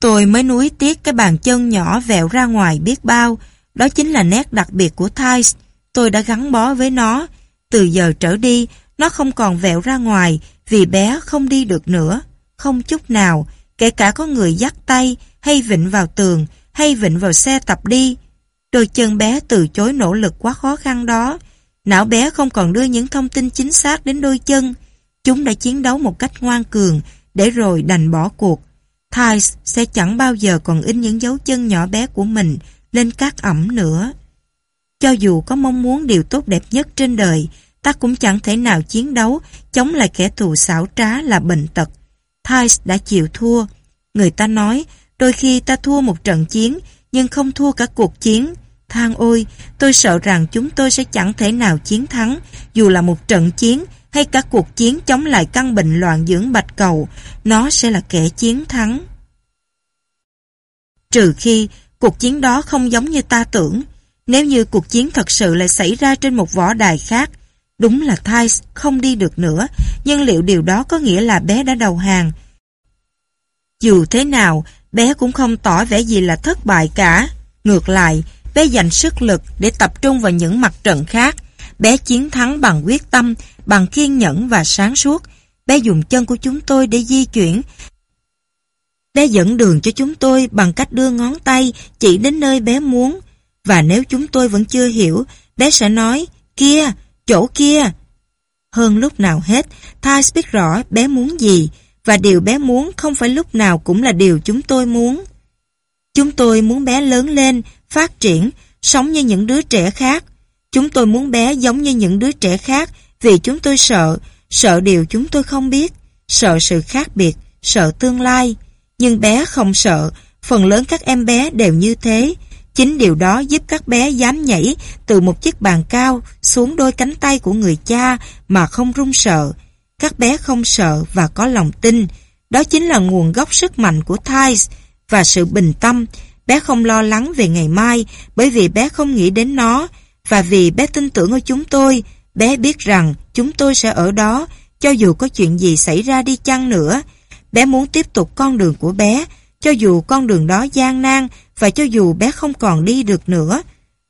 Tôi mới nuối tiếc cái bàn chân nhỏ vẹo ra ngoài biết bao. Đó chính là nét đặc biệt của Thais. Tôi đã gắn bó với nó. Từ giờ trở đi, nó không còn vẹo ra ngoài vì bé không đi được nữa. Không chút nào, kể cả có người dắt tay hay vịnh vào tường hay vịnh vào xe tập đi. Đôi chân bé từ chối nỗ lực quá khó khăn đó. Não bé không còn đưa những thông tin chính xác đến đôi chân. Chúng đã chiến đấu một cách ngoan cường để rồi đành bỏ cuộc. Thais sẽ chẳng bao giờ còn in những dấu chân nhỏ bé của mình lên các ẩm nữa. Cho dù có mong muốn điều tốt đẹp nhất trên đời, ta cũng chẳng thể nào chiến đấu chống lại kẻ thù xảo trá là bệnh tật. Thais đã chịu thua. Người ta nói, đôi khi ta thua một trận chiến, nhưng không thua cả cuộc chiến. Thang ôi, tôi sợ rằng chúng tôi sẽ chẳng thể nào chiến thắng, dù là một trận chiến hay cả cuộc chiến chống lại căn bệnh loạn dưỡng bạch cầu, nó sẽ là kẻ chiến thắng. Trừ khi cuộc chiến đó không giống như ta tưởng, nếu như cuộc chiến thật sự lại xảy ra trên một võ đài khác, đúng là Thais không đi được nữa, nhưng liệu điều đó có nghĩa là bé đã đầu hàng? Dù thế nào, bé cũng không tỏ vẻ gì là thất bại cả. Ngược lại, bé dành sức lực để tập trung vào những mặt trận khác. Bé chiến thắng bằng quyết tâm, bằng kiên nhẫn và sáng suốt. Bé dùng chân của chúng tôi để di chuyển. Bé dẫn đường cho chúng tôi bằng cách đưa ngón tay chỉ đến nơi bé muốn. Và nếu chúng tôi vẫn chưa hiểu, bé sẽ nói, kia, chỗ kia. Hơn lúc nào hết, Thais biết rõ bé muốn gì, và điều bé muốn không phải lúc nào cũng là điều chúng tôi muốn. Chúng tôi muốn bé lớn lên, phát triển, sống như những đứa trẻ khác. Chúng tôi muốn bé giống như những đứa trẻ khác vì chúng tôi sợ, sợ điều chúng tôi không biết, sợ sự khác biệt, sợ tương lai. Nhưng bé không sợ, phần lớn các em bé đều như thế. Chính điều đó giúp các bé dám nhảy từ một chiếc bàn cao xuống đôi cánh tay của người cha mà không run sợ. Các bé không sợ và có lòng tin. Đó chính là nguồn gốc sức mạnh của Thais và sự bình tâm. Bé không lo lắng về ngày mai bởi vì bé không nghĩ đến nó và vì bé tin tưởng ở chúng tôi. Bé biết rằng chúng tôi sẽ ở đó cho dù có chuyện gì xảy ra đi chăng nữa. Bé muốn tiếp tục con đường của bé cho dù con đường đó gian nan và cho dù bé không còn đi được nữa.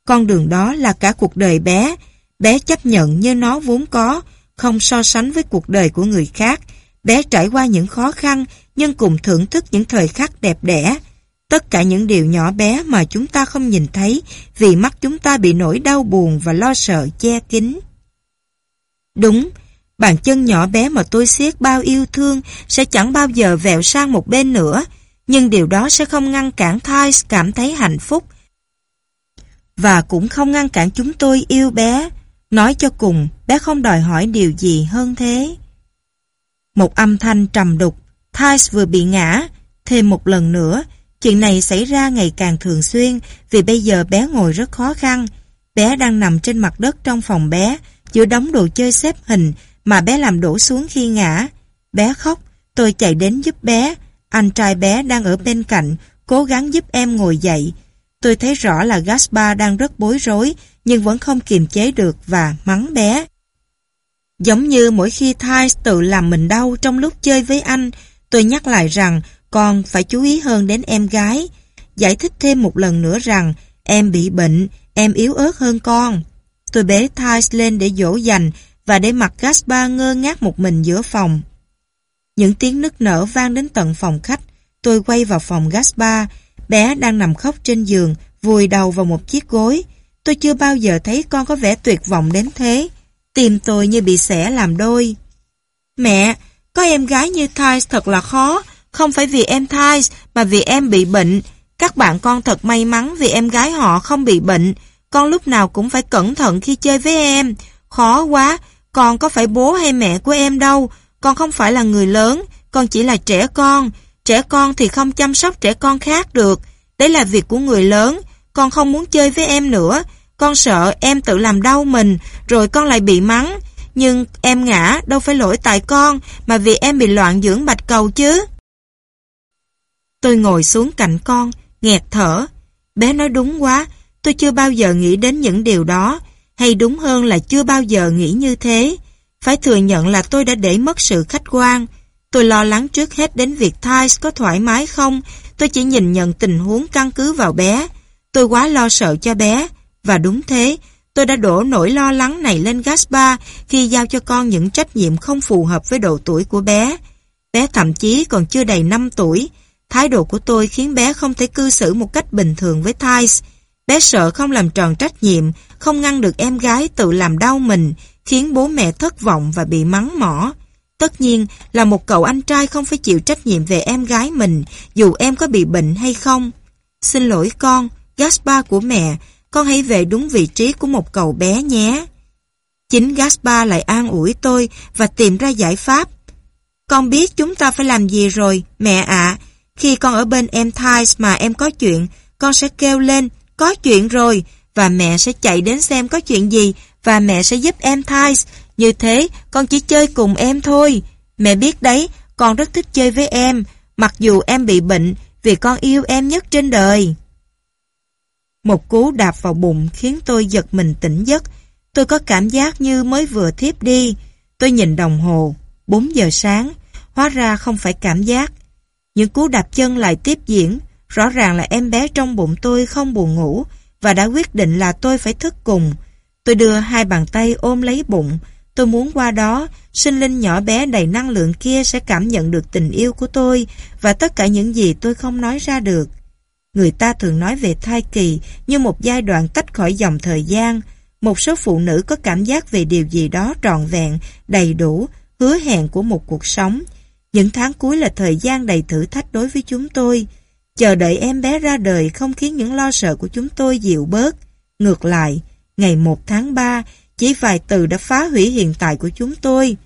Con đường đó là cả cuộc đời bé. Bé chấp nhận như nó vốn có không so sánh với cuộc đời của người khác. Bé trải qua những khó khăn, nhưng cùng thưởng thức những thời khắc đẹp đẽ. Tất cả những điều nhỏ bé mà chúng ta không nhìn thấy vì mắt chúng ta bị nỗi đau buồn và lo sợ che kín. Đúng, bàn chân nhỏ bé mà tôi siết bao yêu thương sẽ chẳng bao giờ vẹo sang một bên nữa, nhưng điều đó sẽ không ngăn cản Thais cảm thấy hạnh phúc và cũng không ngăn cản chúng tôi yêu bé. Nói cho cùng, bé không đòi hỏi điều gì hơn thế. Một âm thanh trầm đục, Thais vừa bị ngã, thêm một lần nữa, chuyện này xảy ra ngày càng thường xuyên vì bây giờ bé ngồi rất khó khăn. Bé đang nằm trên mặt đất trong phòng bé, giữa đống đồ chơi xếp hình mà bé làm đổ xuống khi ngã. Bé khóc, tôi chạy đến giúp bé. Anh trai bé đang ở bên cạnh, cố gắng giúp em ngồi dậy. Tôi thấy rõ là Gaspar đang rất bối rối nhưng vẫn không kiềm chế được và mắng bé. Giống như mỗi khi Thais tự làm mình đau trong lúc chơi với anh, tôi nhắc lại rằng con phải chú ý hơn đến em gái. Giải thích thêm một lần nữa rằng em bị bệnh, em yếu ớt hơn con. Tôi bế Thais lên để dỗ dành và để mặt Gaspar ngơ ngác một mình giữa phòng. Những tiếng nức nở vang đến tận phòng khách. Tôi quay vào phòng Gaspar. Bé đang nằm khóc trên giường, vùi đầu vào một chiếc gối. Tôi chưa bao giờ thấy con có vẻ tuyệt vọng đến thế. Tìm tôi như bị xẻ làm đôi. Mẹ, có em gái như Thais thật là khó. Không phải vì em Thais, mà vì em bị bệnh. Các bạn con thật may mắn vì em gái họ không bị bệnh. Con lúc nào cũng phải cẩn thận khi chơi với em. Khó quá, con có phải bố hay mẹ của em đâu. Con không phải là người lớn, con chỉ là trẻ con. Trẻ con thì không chăm sóc trẻ con khác được. Đấy là việc của người lớn. Con không muốn chơi với em nữa. Con sợ em tự làm đau mình, rồi con lại bị mắng. Nhưng em ngã đâu phải lỗi tại con, mà vì em bị loạn dưỡng bạch cầu chứ. Tôi ngồi xuống cạnh con, nghẹt thở. Bé nói đúng quá, tôi chưa bao giờ nghĩ đến những điều đó, hay đúng hơn là chưa bao giờ nghĩ như thế. Phải thừa nhận là tôi đã để mất sự khách quan. Tôi lo lắng trước hết đến việc Thais có thoải mái không, Tôi chỉ nhìn nhận tình huống căn cứ vào bé. Tôi quá lo sợ cho bé. Và đúng thế, tôi đã đổ nỗi lo lắng này lên Gaspar khi giao cho con những trách nhiệm không phù hợp với độ tuổi của bé. Bé thậm chí còn chưa đầy 5 tuổi. Thái độ của tôi khiến bé không thể cư xử một cách bình thường với Thais. Bé sợ không làm tròn trách nhiệm, không ngăn được em gái tự làm đau mình, khiến bố mẹ thất vọng và bị mắng mỏ. Tất nhiên là một cậu anh trai không phải chịu trách nhiệm về em gái mình, dù em có bị bệnh hay không. Xin lỗi con, Gaspar của mẹ, con hãy về đúng vị trí của một cậu bé nhé. Chính Gaspar lại an ủi tôi và tìm ra giải pháp. Con biết chúng ta phải làm gì rồi, mẹ ạ. Khi con ở bên em Thais mà em có chuyện, con sẽ kêu lên, có chuyện rồi, và mẹ sẽ chạy đến xem có chuyện gì, và mẹ sẽ giúp em Thais. Như thế, con chỉ chơi cùng em thôi. Mẹ biết đấy, con rất thích chơi với em, mặc dù em bị bệnh, vì con yêu em nhất trên đời. Một cú đạp vào bụng khiến tôi giật mình tỉnh giấc. Tôi có cảm giác như mới vừa thiếp đi. Tôi nhìn đồng hồ, 4 giờ sáng, hóa ra không phải cảm giác. Những cú đạp chân lại tiếp diễn, rõ ràng là em bé trong bụng tôi không buồn ngủ và đã quyết định là tôi phải thức cùng. Tôi đưa hai bàn tay ôm lấy bụng, tôi muốn qua đó, sinh linh nhỏ bé đầy năng lượng kia sẽ cảm nhận được tình yêu của tôi và tất cả những gì tôi không nói ra được. Người ta thường nói về thai kỳ như một giai đoạn tách khỏi dòng thời gian. Một số phụ nữ có cảm giác về điều gì đó trọn vẹn, đầy đủ, hứa hẹn của một cuộc sống. Những tháng cuối là thời gian đầy thử thách đối với chúng tôi. Chờ đợi em bé ra đời không khiến những lo sợ của chúng tôi dịu bớt. Ngược lại, ngày 1 tháng 3, chỉ vài từ đã phá hủy hiện tại của chúng tôi.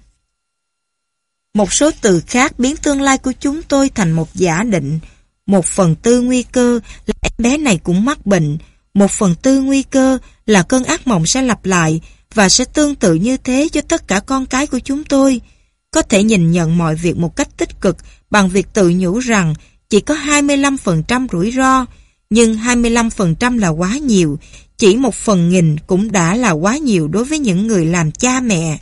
Một số từ khác biến tương lai của chúng tôi thành một giả định. Một phần tư nguy cơ là em bé này cũng mắc bệnh. Một phần tư nguy cơ là cơn ác mộng sẽ lặp lại và sẽ tương tự như thế cho tất cả con cái của chúng tôi. Có thể nhìn nhận mọi việc một cách tích cực bằng việc tự nhủ rằng chỉ có 25% rủi ro, nhưng 25% là quá nhiều, chỉ một phần nghìn cũng đã là quá nhiều đối với những người làm cha mẹ.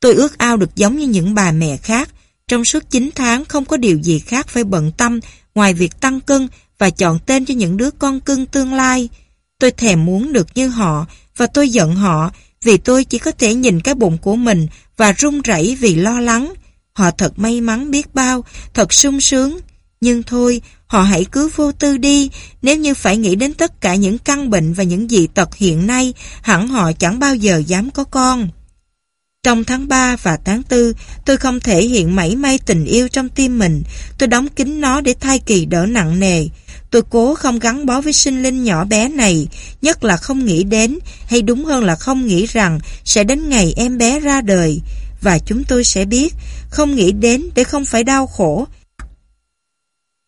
Tôi ước ao được giống như những bà mẹ khác, trong suốt 9 tháng không có điều gì khác phải bận tâm ngoài việc tăng cân và chọn tên cho những đứa con cưng tương lai. Tôi thèm muốn được như họ và tôi giận họ vì tôi chỉ có thể nhìn cái bụng của mình và run rẩy vì lo lắng. Họ thật may mắn biết bao, thật sung sướng. Nhưng thôi, họ hãy cứ vô tư đi, nếu như phải nghĩ đến tất cả những căn bệnh và những dị tật hiện nay, hẳn họ chẳng bao giờ dám có con. Trong tháng 3 và tháng 4, tôi không thể hiện mảy may tình yêu trong tim mình. Tôi đóng kín nó để thai kỳ đỡ nặng nề. Tôi cố không gắn bó với sinh linh nhỏ bé này, nhất là không nghĩ đến, hay đúng hơn là không nghĩ rằng sẽ đến ngày em bé ra đời. Và chúng tôi sẽ biết, không nghĩ đến để không phải đau khổ.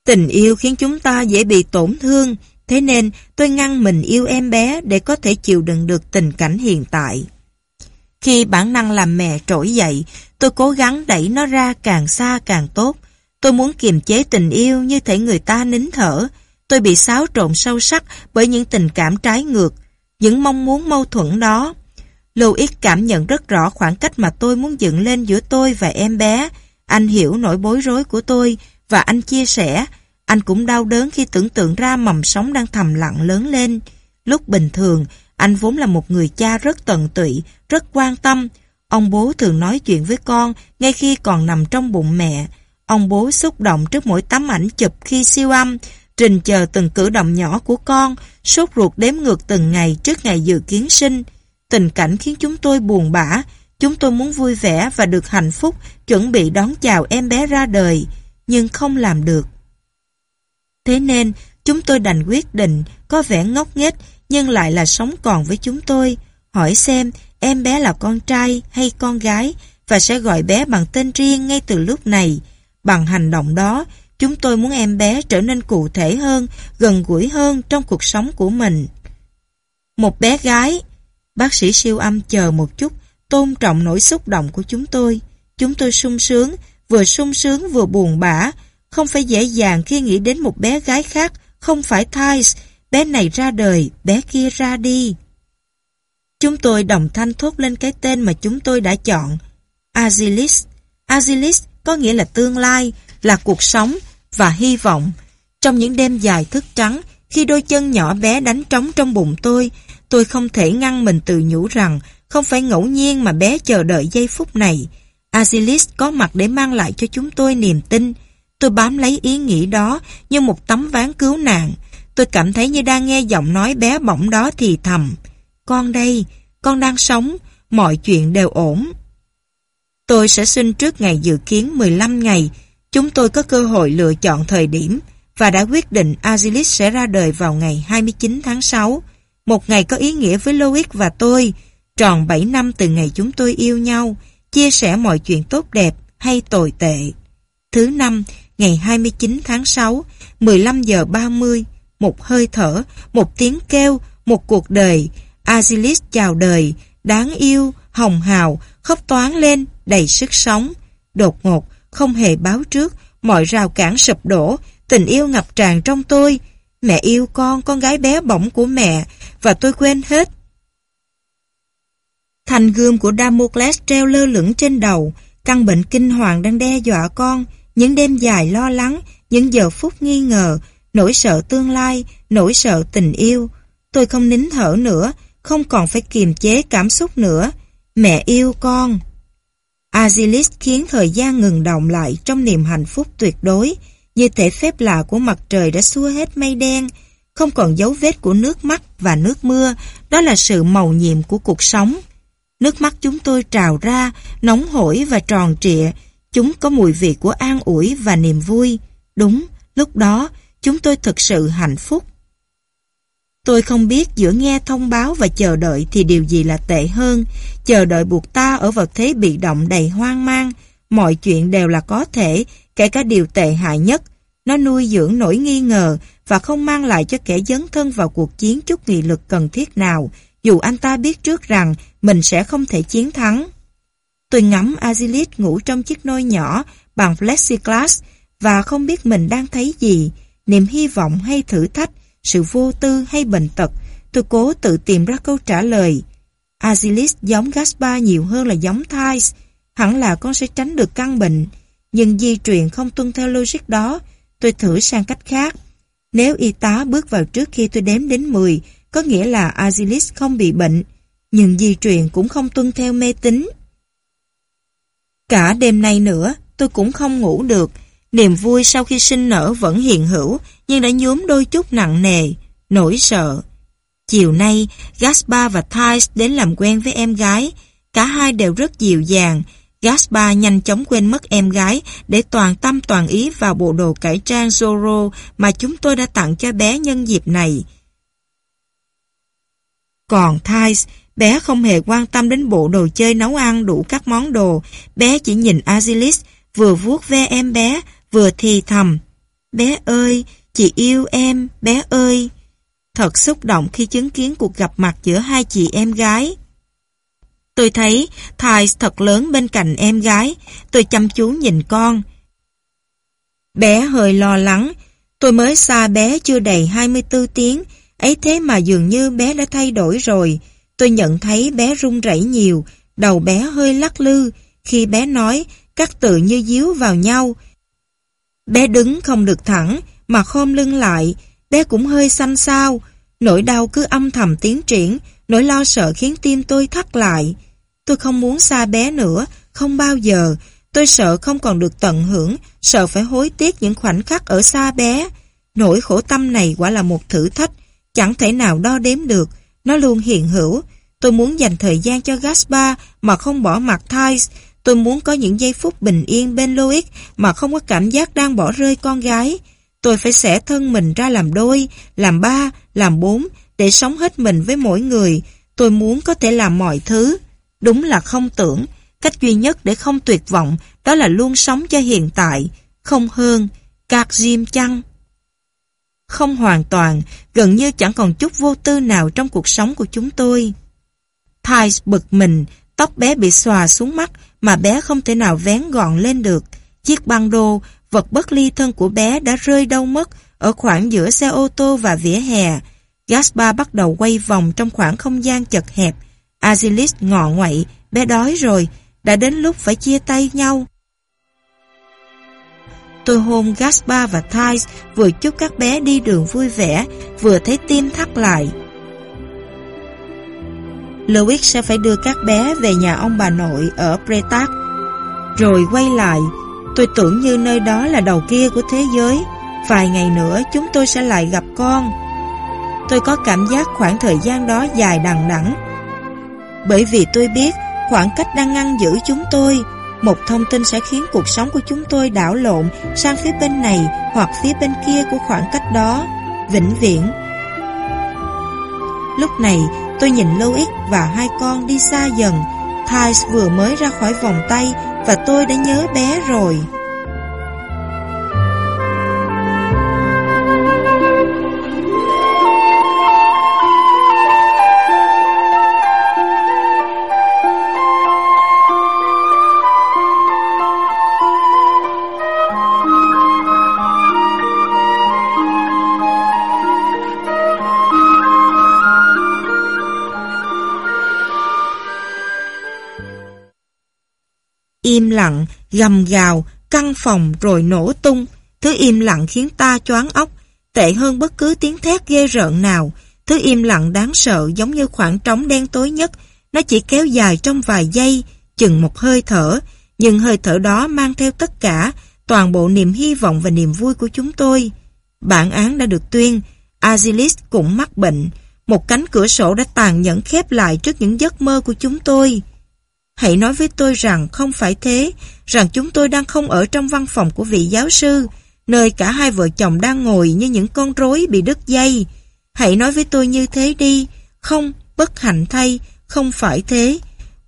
Tình yêu khiến chúng ta dễ bị tổn thương, thế nên tôi ngăn mình yêu em bé để có thể chịu đựng được tình cảnh hiện tại. Khi bản năng làm mẹ trỗi dậy, tôi cố gắng đẩy nó ra càng xa càng tốt. Tôi muốn kiềm chế tình yêu như thể người ta nín thở. Tôi bị xáo trộn sâu sắc bởi những tình cảm trái ngược, những mong muốn mâu thuẫn đó. Louis cảm nhận rất rõ khoảng cách mà tôi muốn dựng lên giữa tôi và em bé. Anh hiểu nỗi bối rối của tôi và anh chia sẻ. Anh cũng đau đớn khi tưởng tượng ra mầm sống đang thầm lặng lớn lên. Lúc bình thường, anh vốn là một người cha rất tận tụy, rất quan tâm. Ông bố thường nói chuyện với con ngay khi còn nằm trong bụng mẹ. Ông bố xúc động trước mỗi tấm ảnh chụp khi siêu âm, trình chờ từng cử động nhỏ của con, sốt ruột đếm ngược từng ngày trước ngày dự kiến sinh. Tình cảnh khiến chúng tôi buồn bã, chúng tôi muốn vui vẻ và được hạnh phúc, chuẩn bị đón chào em bé ra đời, nhưng không làm được. Thế nên, chúng tôi đành quyết định, có vẻ ngốc nghếch nhưng lại là sống còn với chúng tôi. Hỏi xem em bé là con trai hay con gái và sẽ gọi bé bằng tên riêng ngay từ lúc này. Bằng hành động đó, chúng tôi muốn em bé trở nên cụ thể hơn, gần gũi hơn trong cuộc sống của mình. Một bé gái, bác sĩ siêu âm chờ một chút, tôn trọng nỗi xúc động của chúng tôi. Chúng tôi sung sướng, vừa sung sướng vừa buồn bã, không phải dễ dàng khi nghĩ đến một bé gái khác, không phải Thais, Bé này ra đời, bé kia ra đi. Chúng tôi đồng thanh thốt lên cái tên mà chúng tôi đã chọn. Azilis. Azilis có nghĩa là tương lai, là cuộc sống và hy vọng. Trong những đêm dài thức trắng, khi đôi chân nhỏ bé đánh trống trong bụng tôi, tôi không thể ngăn mình tự nhủ rằng không phải ngẫu nhiên mà bé chờ đợi giây phút này. Azilis có mặt để mang lại cho chúng tôi niềm tin. Tôi bám lấy ý nghĩ đó như một tấm ván cứu nạn. Tôi cảm thấy như đang nghe giọng nói bé bỏng đó thì thầm. Con đây, con đang sống, mọi chuyện đều ổn. Tôi sẽ sinh trước ngày dự kiến 15 ngày. Chúng tôi có cơ hội lựa chọn thời điểm và đã quyết định Azilis sẽ ra đời vào ngày 29 tháng 6. Một ngày có ý nghĩa với Loic và tôi. Tròn 7 năm từ ngày chúng tôi yêu nhau, chia sẻ mọi chuyện tốt đẹp hay tồi tệ. Thứ năm, ngày 29 tháng 6, 15 giờ 30, một hơi thở, một tiếng kêu, một cuộc đời. Azilis chào đời, đáng yêu, hồng hào, khóc toán lên, đầy sức sống. Đột ngột, không hề báo trước, mọi rào cản sụp đổ, tình yêu ngập tràn trong tôi. Mẹ yêu con, con gái bé bỏng của mẹ, và tôi quên hết. Thành gươm của Damocles treo lơ lửng trên đầu, căn bệnh kinh hoàng đang đe dọa con, những đêm dài lo lắng, những giờ phút nghi ngờ, nỗi sợ tương lai, nỗi sợ tình yêu. Tôi không nín thở nữa, không còn phải kiềm chế cảm xúc nữa. Mẹ yêu con. Azilis khiến thời gian ngừng động lại trong niềm hạnh phúc tuyệt đối, như thể phép lạ của mặt trời đã xua hết mây đen, không còn dấu vết của nước mắt và nước mưa, đó là sự màu nhiệm của cuộc sống. Nước mắt chúng tôi trào ra, nóng hổi và tròn trịa, chúng có mùi vị của an ủi và niềm vui. Đúng, lúc đó, chúng tôi thực sự hạnh phúc. Tôi không biết giữa nghe thông báo và chờ đợi thì điều gì là tệ hơn. Chờ đợi buộc ta ở vào thế bị động đầy hoang mang. Mọi chuyện đều là có thể, kể cả điều tệ hại nhất. Nó nuôi dưỡng nỗi nghi ngờ và không mang lại cho kẻ dấn thân vào cuộc chiến chút nghị lực cần thiết nào, dù anh ta biết trước rằng mình sẽ không thể chiến thắng. Tôi ngắm Azilis ngủ trong chiếc nôi nhỏ bằng plexiglass và không biết mình đang thấy gì, niềm hy vọng hay thử thách, sự vô tư hay bệnh tật. Tôi cố tự tìm ra câu trả lời. Azilis giống Gaspar nhiều hơn là giống Thais. Hẳn là con sẽ tránh được căn bệnh. Nhưng di truyền không tuân theo logic đó. Tôi thử sang cách khác. Nếu y tá bước vào trước khi tôi đếm đến 10, có nghĩa là Azilis không bị bệnh. Nhưng di truyền cũng không tuân theo mê tín. Cả đêm nay nữa, tôi cũng không ngủ được. Niềm vui sau khi sinh nở vẫn hiện hữu, nhưng đã nhuốm đôi chút nặng nề, nỗi sợ. Chiều nay, Gaspar và Thais đến làm quen với em gái. Cả hai đều rất dịu dàng. Gaspar nhanh chóng quên mất em gái để toàn tâm toàn ý vào bộ đồ cải trang Zorro mà chúng tôi đã tặng cho bé nhân dịp này. Còn Thais, bé không hề quan tâm đến bộ đồ chơi nấu ăn đủ các món đồ. Bé chỉ nhìn Azilis, vừa vuốt ve em bé, vừa thì thầm. Bé ơi, chị yêu em, bé ơi. Thật xúc động khi chứng kiến cuộc gặp mặt giữa hai chị em gái. Tôi thấy Thais thật lớn bên cạnh em gái. Tôi chăm chú nhìn con. Bé hơi lo lắng. Tôi mới xa bé chưa đầy 24 tiếng. Ấy thế mà dường như bé đã thay đổi rồi. Tôi nhận thấy bé run rẩy nhiều. Đầu bé hơi lắc lư. Khi bé nói, các từ như díu vào nhau. Bé đứng không được thẳng, mà khom lưng lại. Bé cũng hơi xanh xao. Nỗi đau cứ âm thầm tiến triển, nỗi lo sợ khiến tim tôi thắt lại. Tôi không muốn xa bé nữa, không bao giờ. Tôi sợ không còn được tận hưởng, sợ phải hối tiếc những khoảnh khắc ở xa bé. Nỗi khổ tâm này quả là một thử thách, chẳng thể nào đo đếm được. Nó luôn hiện hữu. Tôi muốn dành thời gian cho Gaspar mà không bỏ mặt Thais. Tôi muốn có những giây phút bình yên bên Loic mà không có cảm giác đang bỏ rơi con gái. Tôi phải xẻ thân mình ra làm đôi, làm ba, làm bốn để sống hết mình với mỗi người. Tôi muốn có thể làm mọi thứ. Đúng là không tưởng. Cách duy nhất để không tuyệt vọng đó là luôn sống cho hiện tại. Không hơn. Cạc diêm chăng? Không hoàn toàn, gần như chẳng còn chút vô tư nào trong cuộc sống của chúng tôi. Thais bực mình, tóc bé bị xòa xuống mắt mà bé không thể nào vén gọn lên được. Chiếc băng đô, vật bất ly thân của bé đã rơi đâu mất ở khoảng giữa xe ô tô và vỉa hè. Gaspar bắt đầu quay vòng trong khoảng không gian chật hẹp. Azilis ngọ ngoậy, bé đói rồi, đã đến lúc phải chia tay nhau. Tôi hôn Gaspar và Thais, vừa chúc các bé đi đường vui vẻ, vừa thấy tim thắt lại. Louis sẽ phải đưa các bé về nhà ông bà nội ở Pretac, Rồi quay lại, tôi tưởng như nơi đó là đầu kia của thế giới. Vài ngày nữa chúng tôi sẽ lại gặp con. Tôi có cảm giác khoảng thời gian đó dài đằng đẵng. Bởi vì tôi biết khoảng cách đang ngăn giữ chúng tôi. Một thông tin sẽ khiến cuộc sống của chúng tôi đảo lộn sang phía bên này hoặc phía bên kia của khoảng cách đó, vĩnh viễn. Lúc này, tôi nhìn Louis và hai con đi xa dần. Thais vừa mới ra khỏi vòng tay và tôi đã nhớ bé rồi. Im lặng, gầm gào, căn phòng rồi nổ tung. Thứ im lặng khiến ta choáng óc, tệ hơn bất cứ tiếng thét ghê rợn nào. Thứ im lặng đáng sợ giống như khoảng trống đen tối nhất, nó chỉ kéo dài trong vài giây, chừng một hơi thở, nhưng hơi thở đó mang theo tất cả, toàn bộ niềm hy vọng và niềm vui của chúng tôi. Bản án đã được tuyên, Azilis cũng mắc bệnh, một cánh cửa sổ đã tàn nhẫn khép lại trước những giấc mơ của chúng tôi. Hãy nói với tôi rằng không phải thế, rằng chúng tôi đang không ở trong văn phòng của vị giáo sư, nơi cả hai vợ chồng đang ngồi như những con rối bị đứt dây. Hãy nói với tôi như thế đi, không, bất hạnh thay, không phải thế.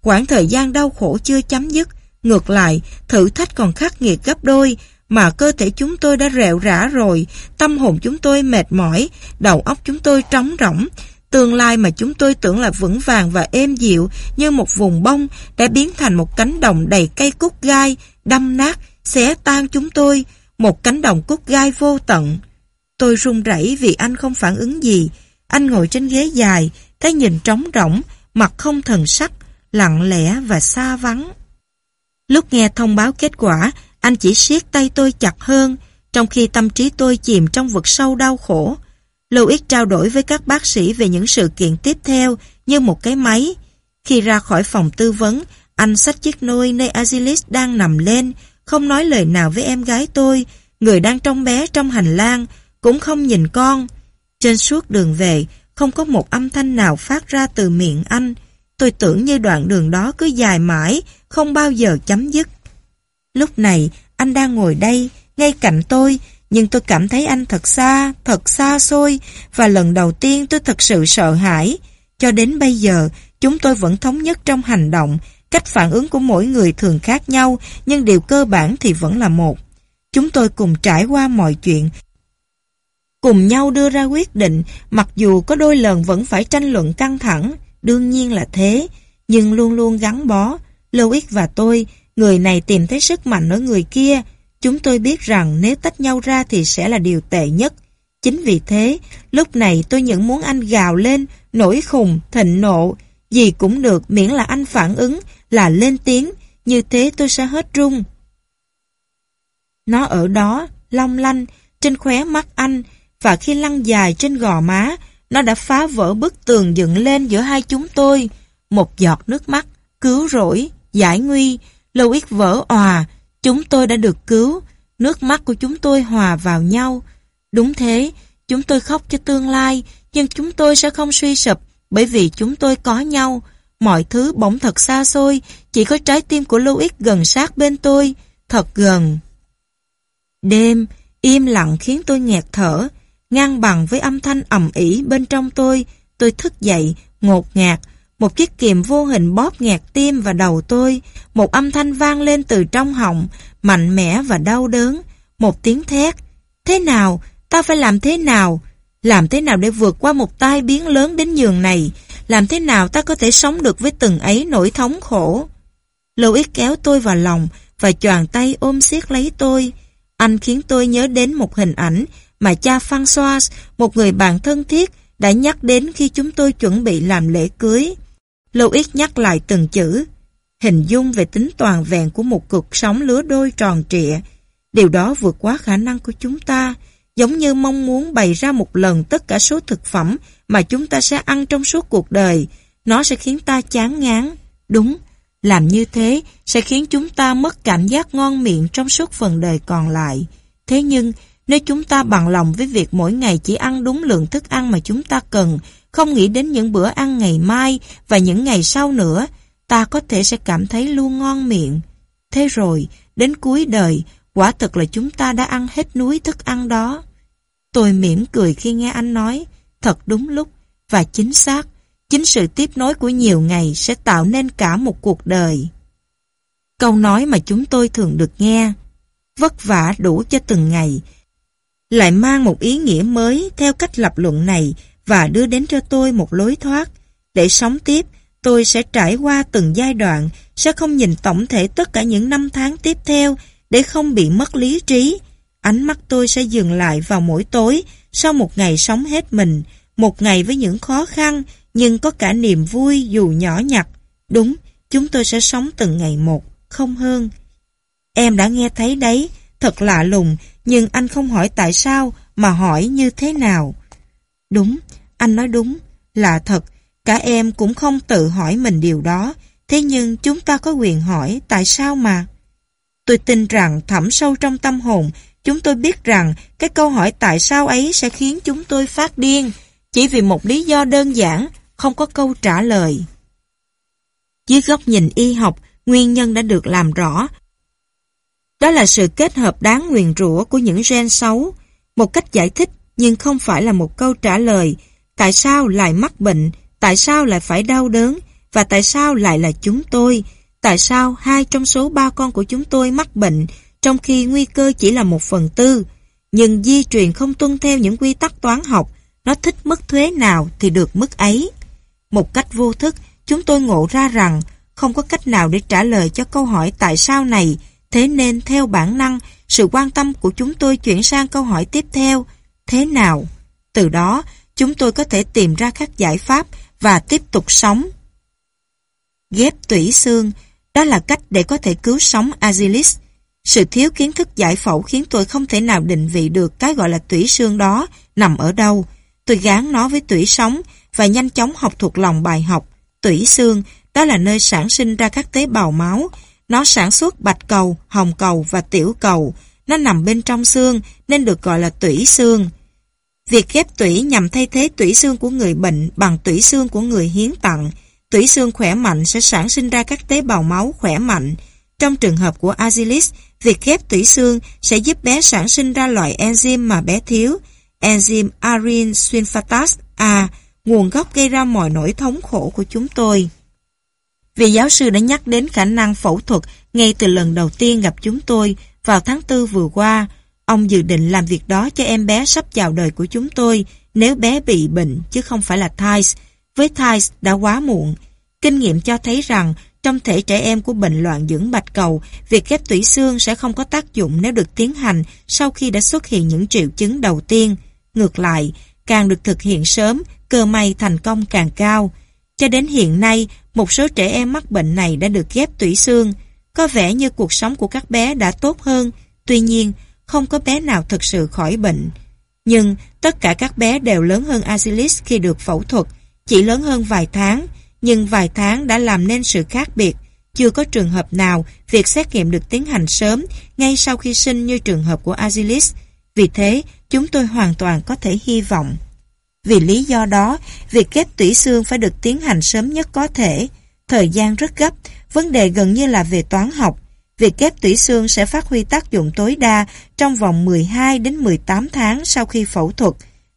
Quãng thời gian đau khổ chưa chấm dứt, ngược lại, thử thách còn khắc nghiệt gấp đôi, mà cơ thể chúng tôi đã rẹo rã rồi, tâm hồn chúng tôi mệt mỏi, đầu óc chúng tôi trống rỗng, Tương lai mà chúng tôi tưởng là vững vàng và êm dịu như một vùng bông đã biến thành một cánh đồng đầy cây cúc gai, đâm nát, xé tan chúng tôi, một cánh đồng cúc gai vô tận. Tôi run rẩy vì anh không phản ứng gì. Anh ngồi trên ghế dài, cái nhìn trống rỗng, mặt không thần sắc, lặng lẽ và xa vắng. Lúc nghe thông báo kết quả, anh chỉ siết tay tôi chặt hơn, trong khi tâm trí tôi chìm trong vực sâu đau khổ. Louis trao đổi với các bác sĩ về những sự kiện tiếp theo như một cái máy. Khi ra khỏi phòng tư vấn, anh xách chiếc nôi nơi Azilis đang nằm lên, không nói lời nào với em gái tôi, người đang trông bé trong hành lang, cũng không nhìn con. Trên suốt đường về, không có một âm thanh nào phát ra từ miệng anh. Tôi tưởng như đoạn đường đó cứ dài mãi, không bao giờ chấm dứt. Lúc này, anh đang ngồi đây, ngay cạnh tôi, nhưng tôi cảm thấy anh thật xa, thật xa xôi và lần đầu tiên tôi thật sự sợ hãi. Cho đến bây giờ, chúng tôi vẫn thống nhất trong hành động, cách phản ứng của mỗi người thường khác nhau, nhưng điều cơ bản thì vẫn là một. Chúng tôi cùng trải qua mọi chuyện, cùng nhau đưa ra quyết định, mặc dù có đôi lần vẫn phải tranh luận căng thẳng, đương nhiên là thế, nhưng luôn luôn gắn bó. Louis và tôi, người này tìm thấy sức mạnh ở người kia, Chúng tôi biết rằng nếu tách nhau ra thì sẽ là điều tệ nhất. Chính vì thế, lúc này tôi những muốn anh gào lên, nổi khùng, thịnh nộ, gì cũng được miễn là anh phản ứng, là lên tiếng, như thế tôi sẽ hết rung. Nó ở đó, long lanh, trên khóe mắt anh, và khi lăn dài trên gò má, nó đã phá vỡ bức tường dựng lên giữa hai chúng tôi. Một giọt nước mắt, cứu rỗi, giải nguy, lâu ít vỡ òa, Chúng tôi đã được cứu, nước mắt của chúng tôi hòa vào nhau. Đúng thế, chúng tôi khóc cho tương lai, nhưng chúng tôi sẽ không suy sụp bởi vì chúng tôi có nhau. Mọi thứ bỗng thật xa xôi, chỉ có trái tim của Louis gần sát bên tôi, thật gần. Đêm, im lặng khiến tôi nghẹt thở, ngang bằng với âm thanh ầm ỉ bên trong tôi, tôi thức dậy, ngột ngạt, một chiếc kìm vô hình bóp nghẹt tim và đầu tôi, một âm thanh vang lên từ trong họng, mạnh mẽ và đau đớn, một tiếng thét. Thế nào? Ta phải làm thế nào? Làm thế nào để vượt qua một tai biến lớn đến nhường này? Làm thế nào ta có thể sống được với từng ấy nỗi thống khổ? Louis kéo tôi vào lòng và choàng tay ôm siết lấy tôi. Anh khiến tôi nhớ đến một hình ảnh mà cha François, một người bạn thân thiết, đã nhắc đến khi chúng tôi chuẩn bị làm lễ cưới. Louis nhắc lại từng chữ, hình dung về tính toàn vẹn của một cuộc sống lứa đôi tròn trịa. Điều đó vượt quá khả năng của chúng ta, giống như mong muốn bày ra một lần tất cả số thực phẩm mà chúng ta sẽ ăn trong suốt cuộc đời. Nó sẽ khiến ta chán ngán. Đúng, làm như thế sẽ khiến chúng ta mất cảm giác ngon miệng trong suốt phần đời còn lại. Thế nhưng, nếu chúng ta bằng lòng với việc mỗi ngày chỉ ăn đúng lượng thức ăn mà chúng ta cần, không nghĩ đến những bữa ăn ngày mai và những ngày sau nữa, ta có thể sẽ cảm thấy luôn ngon miệng. Thế rồi, đến cuối đời, quả thực là chúng ta đã ăn hết núi thức ăn đó. Tôi mỉm cười khi nghe anh nói, thật đúng lúc và chính xác. Chính sự tiếp nối của nhiều ngày sẽ tạo nên cả một cuộc đời. Câu nói mà chúng tôi thường được nghe, vất vả đủ cho từng ngày, lại mang một ý nghĩa mới theo cách lập luận này và đưa đến cho tôi một lối thoát. Để sống tiếp, tôi sẽ trải qua từng giai đoạn, sẽ không nhìn tổng thể tất cả những năm tháng tiếp theo để không bị mất lý trí. Ánh mắt tôi sẽ dừng lại vào mỗi tối sau một ngày sống hết mình, một ngày với những khó khăn nhưng có cả niềm vui dù nhỏ nhặt. Đúng, chúng tôi sẽ sống từng ngày một, không hơn. Em đã nghe thấy đấy, thật lạ lùng, nhưng anh không hỏi tại sao mà hỏi như thế nào. Đúng, anh nói đúng, là thật, cả em cũng không tự hỏi mình điều đó, thế nhưng chúng ta có quyền hỏi tại sao mà. Tôi tin rằng thẳm sâu trong tâm hồn, chúng tôi biết rằng cái câu hỏi tại sao ấy sẽ khiến chúng tôi phát điên, chỉ vì một lý do đơn giản, không có câu trả lời. Dưới góc nhìn y học, nguyên nhân đã được làm rõ. Đó là sự kết hợp đáng nguyền rủa của những gen xấu, một cách giải thích nhưng không phải là một câu trả lời. Tại sao lại mắc bệnh? Tại sao lại phải đau đớn? Và tại sao lại là chúng tôi? Tại sao hai trong số ba con của chúng tôi mắc bệnh, trong khi nguy cơ chỉ là một phần tư? Nhưng di truyền không tuân theo những quy tắc toán học, nó thích mức thuế nào thì được mức ấy. Một cách vô thức, chúng tôi ngộ ra rằng không có cách nào để trả lời cho câu hỏi tại sao này, thế nên theo bản năng, sự quan tâm của chúng tôi chuyển sang câu hỏi tiếp theo, thế nào? Từ đó, chúng tôi có thể tìm ra các giải pháp và tiếp tục sống. Ghép tủy xương, đó là cách để có thể cứu sống Agilis. Sự thiếu kiến thức giải phẫu khiến tôi không thể nào định vị được cái gọi là tủy xương đó nằm ở đâu. Tôi gán nó với tủy sống và nhanh chóng học thuộc lòng bài học. Tủy xương, đó là nơi sản sinh ra các tế bào máu. Nó sản xuất bạch cầu, hồng cầu và tiểu cầu. Nó nằm bên trong xương nên được gọi là tủy xương. Việc ghép tủy nhằm thay thế tủy xương của người bệnh bằng tủy xương của người hiến tặng. Tủy xương khỏe mạnh sẽ sản sinh ra các tế bào máu khỏe mạnh. Trong trường hợp của Agilis, việc ghép tủy xương sẽ giúp bé sản sinh ra loại enzyme mà bé thiếu, enzyme arin sulfatase A, nguồn gốc gây ra mọi nỗi thống khổ của chúng tôi. Vì giáo sư đã nhắc đến khả năng phẫu thuật ngay từ lần đầu tiên gặp chúng tôi vào tháng 4 vừa qua. Ông dự định làm việc đó cho em bé sắp chào đời của chúng tôi nếu bé bị bệnh chứ không phải là thais. Với thais đã quá muộn. Kinh nghiệm cho thấy rằng trong thể trẻ em của bệnh loạn dưỡng bạch cầu, việc ghép tủy xương sẽ không có tác dụng nếu được tiến hành sau khi đã xuất hiện những triệu chứng đầu tiên. Ngược lại, càng được thực hiện sớm, cơ may thành công càng cao. Cho đến hiện nay, một số trẻ em mắc bệnh này đã được ghép tủy xương. Có vẻ như cuộc sống của các bé đã tốt hơn, tuy nhiên, không có bé nào thực sự khỏi bệnh. Nhưng tất cả các bé đều lớn hơn Asilis khi được phẫu thuật, chỉ lớn hơn vài tháng, nhưng vài tháng đã làm nên sự khác biệt. Chưa có trường hợp nào việc xét nghiệm được tiến hành sớm ngay sau khi sinh như trường hợp của Azilis. Vì thế, chúng tôi hoàn toàn có thể hy vọng. Vì lý do đó, việc ghép tủy xương phải được tiến hành sớm nhất có thể. Thời gian rất gấp, vấn đề gần như là về toán học. Việc ghép tủy xương sẽ phát huy tác dụng tối đa trong vòng 12 đến 18 tháng sau khi phẫu thuật.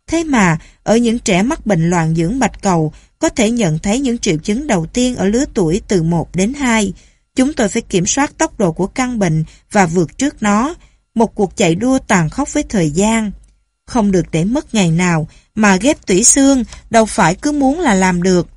Thế mà, ở những trẻ mắc bệnh loạn dưỡng bạch cầu, có thể nhận thấy những triệu chứng đầu tiên ở lứa tuổi từ 1 đến 2. Chúng tôi phải kiểm soát tốc độ của căn bệnh và vượt trước nó, một cuộc chạy đua tàn khốc với thời gian. Không được để mất ngày nào, mà ghép tủy xương đâu phải cứ muốn là làm được.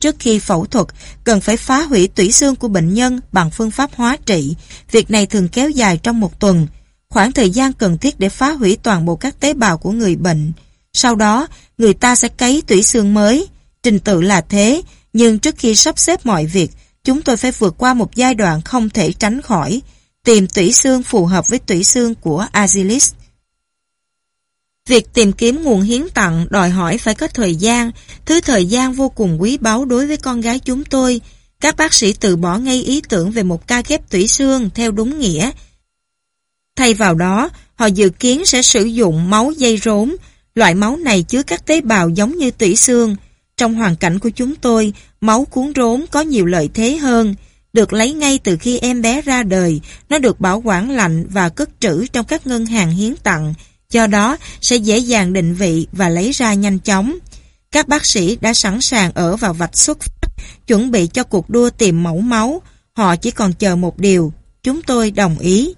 Trước khi phẫu thuật, cần phải phá hủy tủy xương của bệnh nhân bằng phương pháp hóa trị. Việc này thường kéo dài trong một tuần. Khoảng thời gian cần thiết để phá hủy toàn bộ các tế bào của người bệnh. Sau đó, người ta sẽ cấy tủy xương mới. Trình tự là thế, nhưng trước khi sắp xếp mọi việc, chúng tôi phải vượt qua một giai đoạn không thể tránh khỏi. tìm tủy xương phù hợp với tủy xương của Azilis. Việc tìm kiếm nguồn hiến tặng đòi hỏi phải có thời gian, thứ thời gian vô cùng quý báu đối với con gái chúng tôi. Các bác sĩ từ bỏ ngay ý tưởng về một ca ghép tủy xương theo đúng nghĩa. Thay vào đó, họ dự kiến sẽ sử dụng máu dây rốn. Loại máu này chứa các tế bào giống như tủy xương. Trong hoàn cảnh của chúng tôi, máu cuốn rốn có nhiều lợi thế hơn. Được lấy ngay từ khi em bé ra đời, nó được bảo quản lạnh và cất trữ trong các ngân hàng hiến tặng do đó sẽ dễ dàng định vị và lấy ra nhanh chóng. Các bác sĩ đã sẵn sàng ở vào vạch xuất phát, chuẩn bị cho cuộc đua tìm mẫu máu. Họ chỉ còn chờ một điều, chúng tôi đồng ý.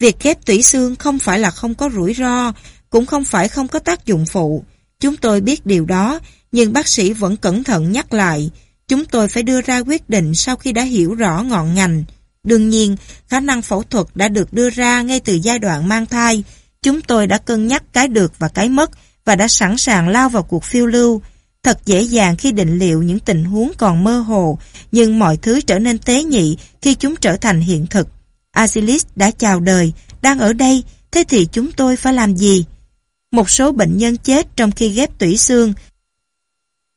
Việc ghép tủy xương không phải là không có rủi ro, cũng không phải không có tác dụng phụ. Chúng tôi biết điều đó, nhưng bác sĩ vẫn cẩn thận nhắc lại. Chúng tôi phải đưa ra quyết định sau khi đã hiểu rõ ngọn ngành. Đương nhiên, khả năng phẫu thuật đã được đưa ra ngay từ giai đoạn mang thai, Chúng tôi đã cân nhắc cái được và cái mất và đã sẵn sàng lao vào cuộc phiêu lưu. Thật dễ dàng khi định liệu những tình huống còn mơ hồ, nhưng mọi thứ trở nên tế nhị khi chúng trở thành hiện thực. Azilis đã chào đời, đang ở đây, thế thì chúng tôi phải làm gì? Một số bệnh nhân chết trong khi ghép tủy xương.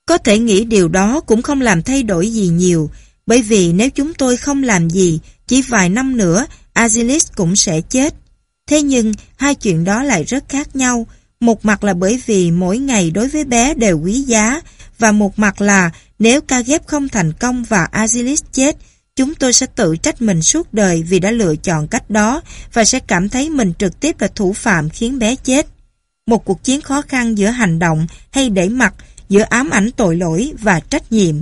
Có thể nghĩ điều đó cũng không làm thay đổi gì nhiều, bởi vì nếu chúng tôi không làm gì, chỉ vài năm nữa, Azilis cũng sẽ chết. Thế nhưng, hai chuyện đó lại rất khác nhau. Một mặt là bởi vì mỗi ngày đối với bé đều quý giá, và một mặt là nếu ca ghép không thành công và Azilis chết, chúng tôi sẽ tự trách mình suốt đời vì đã lựa chọn cách đó và sẽ cảm thấy mình trực tiếp là thủ phạm khiến bé chết. Một cuộc chiến khó khăn giữa hành động hay để mặt, giữa ám ảnh tội lỗi và trách nhiệm.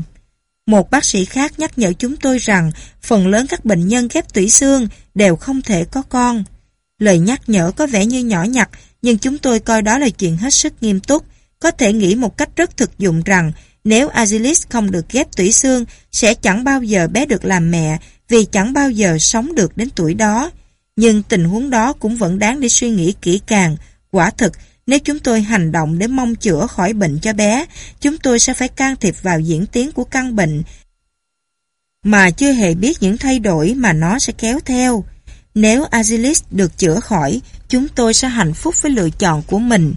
Một bác sĩ khác nhắc nhở chúng tôi rằng phần lớn các bệnh nhân ghép tủy xương đều không thể có con. Lời nhắc nhở có vẻ như nhỏ nhặt, nhưng chúng tôi coi đó là chuyện hết sức nghiêm túc. Có thể nghĩ một cách rất thực dụng rằng nếu Azilis không được ghép tủy xương, sẽ chẳng bao giờ bé được làm mẹ vì chẳng bao giờ sống được đến tuổi đó. Nhưng tình huống đó cũng vẫn đáng để suy nghĩ kỹ càng. Quả thực, nếu chúng tôi hành động để mong chữa khỏi bệnh cho bé, chúng tôi sẽ phải can thiệp vào diễn tiến của căn bệnh mà chưa hề biết những thay đổi mà nó sẽ kéo theo. Nếu Azilis được chữa khỏi, chúng tôi sẽ hạnh phúc với lựa chọn của mình.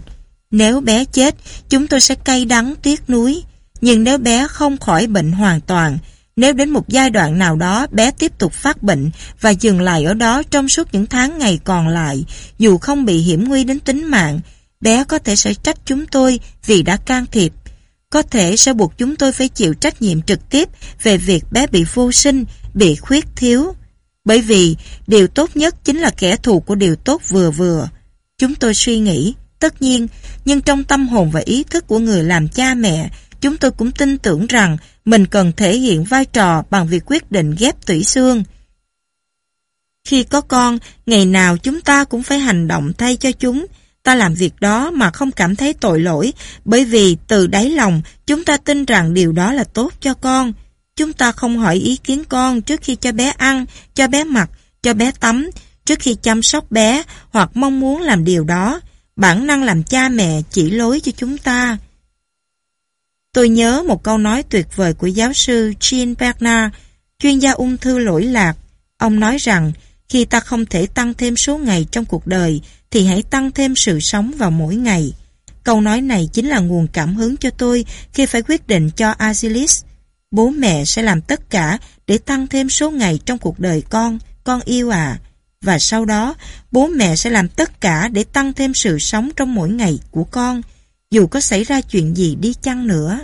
Nếu bé chết, chúng tôi sẽ cay đắng tiếc nuối. Nhưng nếu bé không khỏi bệnh hoàn toàn, nếu đến một giai đoạn nào đó bé tiếp tục phát bệnh và dừng lại ở đó trong suốt những tháng ngày còn lại, dù không bị hiểm nguy đến tính mạng, bé có thể sẽ trách chúng tôi vì đã can thiệp. Có thể sẽ buộc chúng tôi phải chịu trách nhiệm trực tiếp về việc bé bị vô sinh, bị khuyết thiếu. Bởi vì điều tốt nhất chính là kẻ thù của điều tốt vừa vừa. Chúng tôi suy nghĩ, tất nhiên, nhưng trong tâm hồn và ý thức của người làm cha mẹ, chúng tôi cũng tin tưởng rằng mình cần thể hiện vai trò bằng việc quyết định ghép tủy xương. Khi có con, ngày nào chúng ta cũng phải hành động thay cho chúng. Ta làm việc đó mà không cảm thấy tội lỗi, bởi vì từ đáy lòng chúng ta tin rằng điều đó là tốt cho con. Chúng ta không hỏi ý kiến con trước khi cho bé ăn, cho bé mặc, cho bé tắm, trước khi chăm sóc bé hoặc mong muốn làm điều đó. Bản năng làm cha mẹ chỉ lối cho chúng ta. Tôi nhớ một câu nói tuyệt vời của giáo sư Jean Bernard, chuyên gia ung thư lỗi lạc. Ông nói rằng, khi ta không thể tăng thêm số ngày trong cuộc đời, thì hãy tăng thêm sự sống vào mỗi ngày. Câu nói này chính là nguồn cảm hứng cho tôi khi phải quyết định cho Azilis Bố mẹ sẽ làm tất cả để tăng thêm số ngày trong cuộc đời con, con yêu à. Và sau đó, bố mẹ sẽ làm tất cả để tăng thêm sự sống trong mỗi ngày của con, dù có xảy ra chuyện gì đi chăng nữa.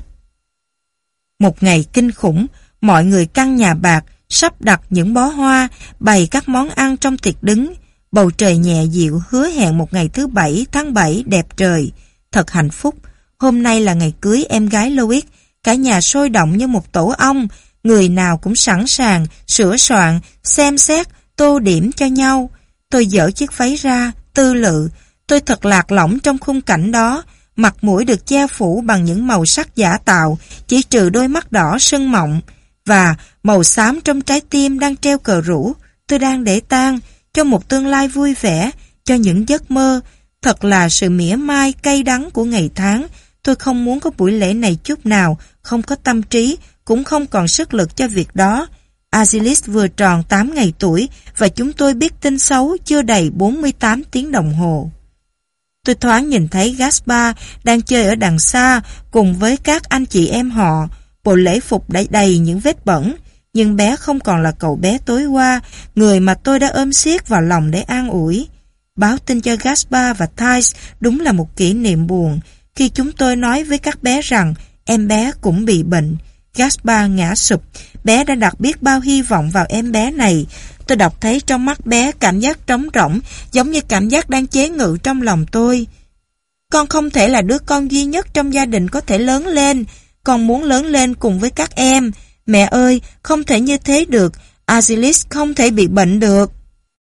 Một ngày kinh khủng, mọi người căn nhà bạc, sắp đặt những bó hoa, bày các món ăn trong tiệc đứng. Bầu trời nhẹ dịu hứa hẹn một ngày thứ bảy tháng 7 đẹp trời. Thật hạnh phúc. Hôm nay là ngày cưới em gái Louis Cả nhà sôi động như một tổ ong, người nào cũng sẵn sàng, sửa soạn, xem xét, tô điểm cho nhau. Tôi dỡ chiếc váy ra, tư lự. Tôi thật lạc lõng trong khung cảnh đó, mặt mũi được che phủ bằng những màu sắc giả tạo, chỉ trừ đôi mắt đỏ sưng mọng. Và màu xám trong trái tim đang treo cờ rủ, tôi đang để tan cho một tương lai vui vẻ, cho những giấc mơ. Thật là sự mỉa mai cay đắng của ngày tháng, Tôi không muốn có buổi lễ này chút nào, không có tâm trí, cũng không còn sức lực cho việc đó. Azilis vừa tròn 8 ngày tuổi và chúng tôi biết tin xấu chưa đầy 48 tiếng đồng hồ. Tôi thoáng nhìn thấy Gaspar đang chơi ở đằng xa cùng với các anh chị em họ. Bộ lễ phục đã đầy những vết bẩn, nhưng bé không còn là cậu bé tối qua, người mà tôi đã ôm siết vào lòng để an ủi. Báo tin cho Gaspar và Thais đúng là một kỷ niệm buồn khi chúng tôi nói với các bé rằng em bé cũng bị bệnh. Gaspar ngã sụp, bé đã đặt biết bao hy vọng vào em bé này. Tôi đọc thấy trong mắt bé cảm giác trống rỗng, giống như cảm giác đang chế ngự trong lòng tôi. Con không thể là đứa con duy nhất trong gia đình có thể lớn lên. Con muốn lớn lên cùng với các em. Mẹ ơi, không thể như thế được. Azilis không thể bị bệnh được.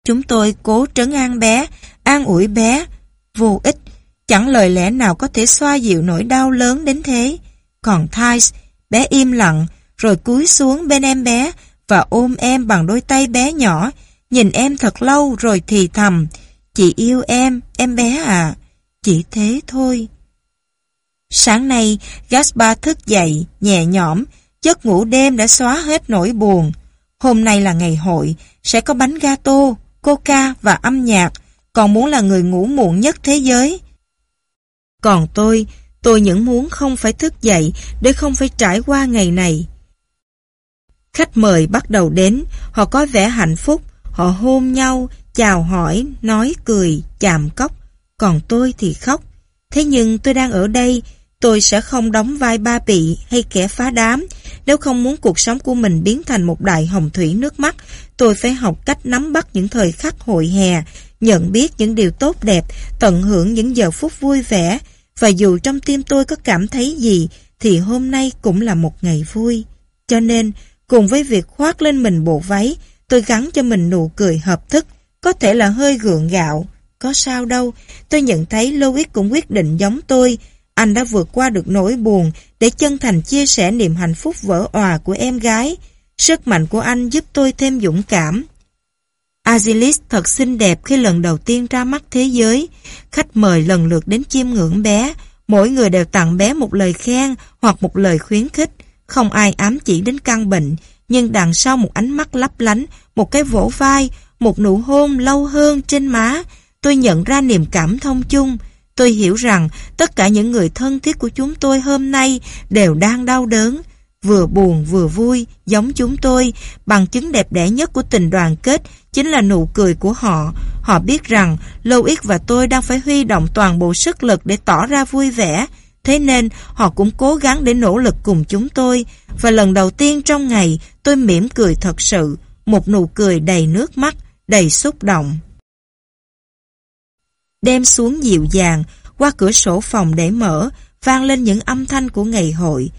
Chúng tôi cố trấn an bé, an ủi bé. Vô ích, chẳng lời lẽ nào có thể xoa dịu nỗi đau lớn đến thế. Còn Thais, bé im lặng, rồi cúi xuống bên em bé và ôm em bằng đôi tay bé nhỏ, nhìn em thật lâu rồi thì thầm, chị yêu em, em bé à, chỉ thế thôi. Sáng nay, Gaspar thức dậy, nhẹ nhõm, giấc ngủ đêm đã xóa hết nỗi buồn. Hôm nay là ngày hội, sẽ có bánh gato, coca và âm nhạc, còn muốn là người ngủ muộn nhất thế giới. Còn tôi, tôi những muốn không phải thức dậy để không phải trải qua ngày này. Khách mời bắt đầu đến, họ có vẻ hạnh phúc, họ hôn nhau, chào hỏi, nói cười, chạm cốc. Còn tôi thì khóc. Thế nhưng tôi đang ở đây, tôi sẽ không đóng vai ba bị hay kẻ phá đám. Nếu không muốn cuộc sống của mình biến thành một đại hồng thủy nước mắt, tôi phải học cách nắm bắt những thời khắc hội hè, nhận biết những điều tốt đẹp, tận hưởng những giờ phút vui vẻ. Và dù trong tim tôi có cảm thấy gì, thì hôm nay cũng là một ngày vui. Cho nên, Cùng với việc khoác lên mình bộ váy, tôi gắn cho mình nụ cười hợp thức, có thể là hơi gượng gạo. Có sao đâu, tôi nhận thấy Louis cũng quyết định giống tôi. Anh đã vượt qua được nỗi buồn để chân thành chia sẻ niềm hạnh phúc vỡ òa của em gái. Sức mạnh của anh giúp tôi thêm dũng cảm. Azilis thật xinh đẹp khi lần đầu tiên ra mắt thế giới. Khách mời lần lượt đến chiêm ngưỡng bé. Mỗi người đều tặng bé một lời khen hoặc một lời khuyến khích. Không ai ám chỉ đến căn bệnh, nhưng đằng sau một ánh mắt lấp lánh, một cái vỗ vai, một nụ hôn lâu hơn trên má, tôi nhận ra niềm cảm thông chung. Tôi hiểu rằng tất cả những người thân thiết của chúng tôi hôm nay đều đang đau đớn, vừa buồn vừa vui, giống chúng tôi. Bằng chứng đẹp đẽ nhất của tình đoàn kết chính là nụ cười của họ. Họ biết rằng Louis và tôi đang phải huy động toàn bộ sức lực để tỏ ra vui vẻ, Thế nên họ cũng cố gắng để nỗ lực cùng chúng tôi và lần đầu tiên trong ngày tôi mỉm cười thật sự, một nụ cười đầy nước mắt, đầy xúc động. Đem xuống dịu dàng, qua cửa sổ phòng để mở, vang lên những âm thanh của ngày hội.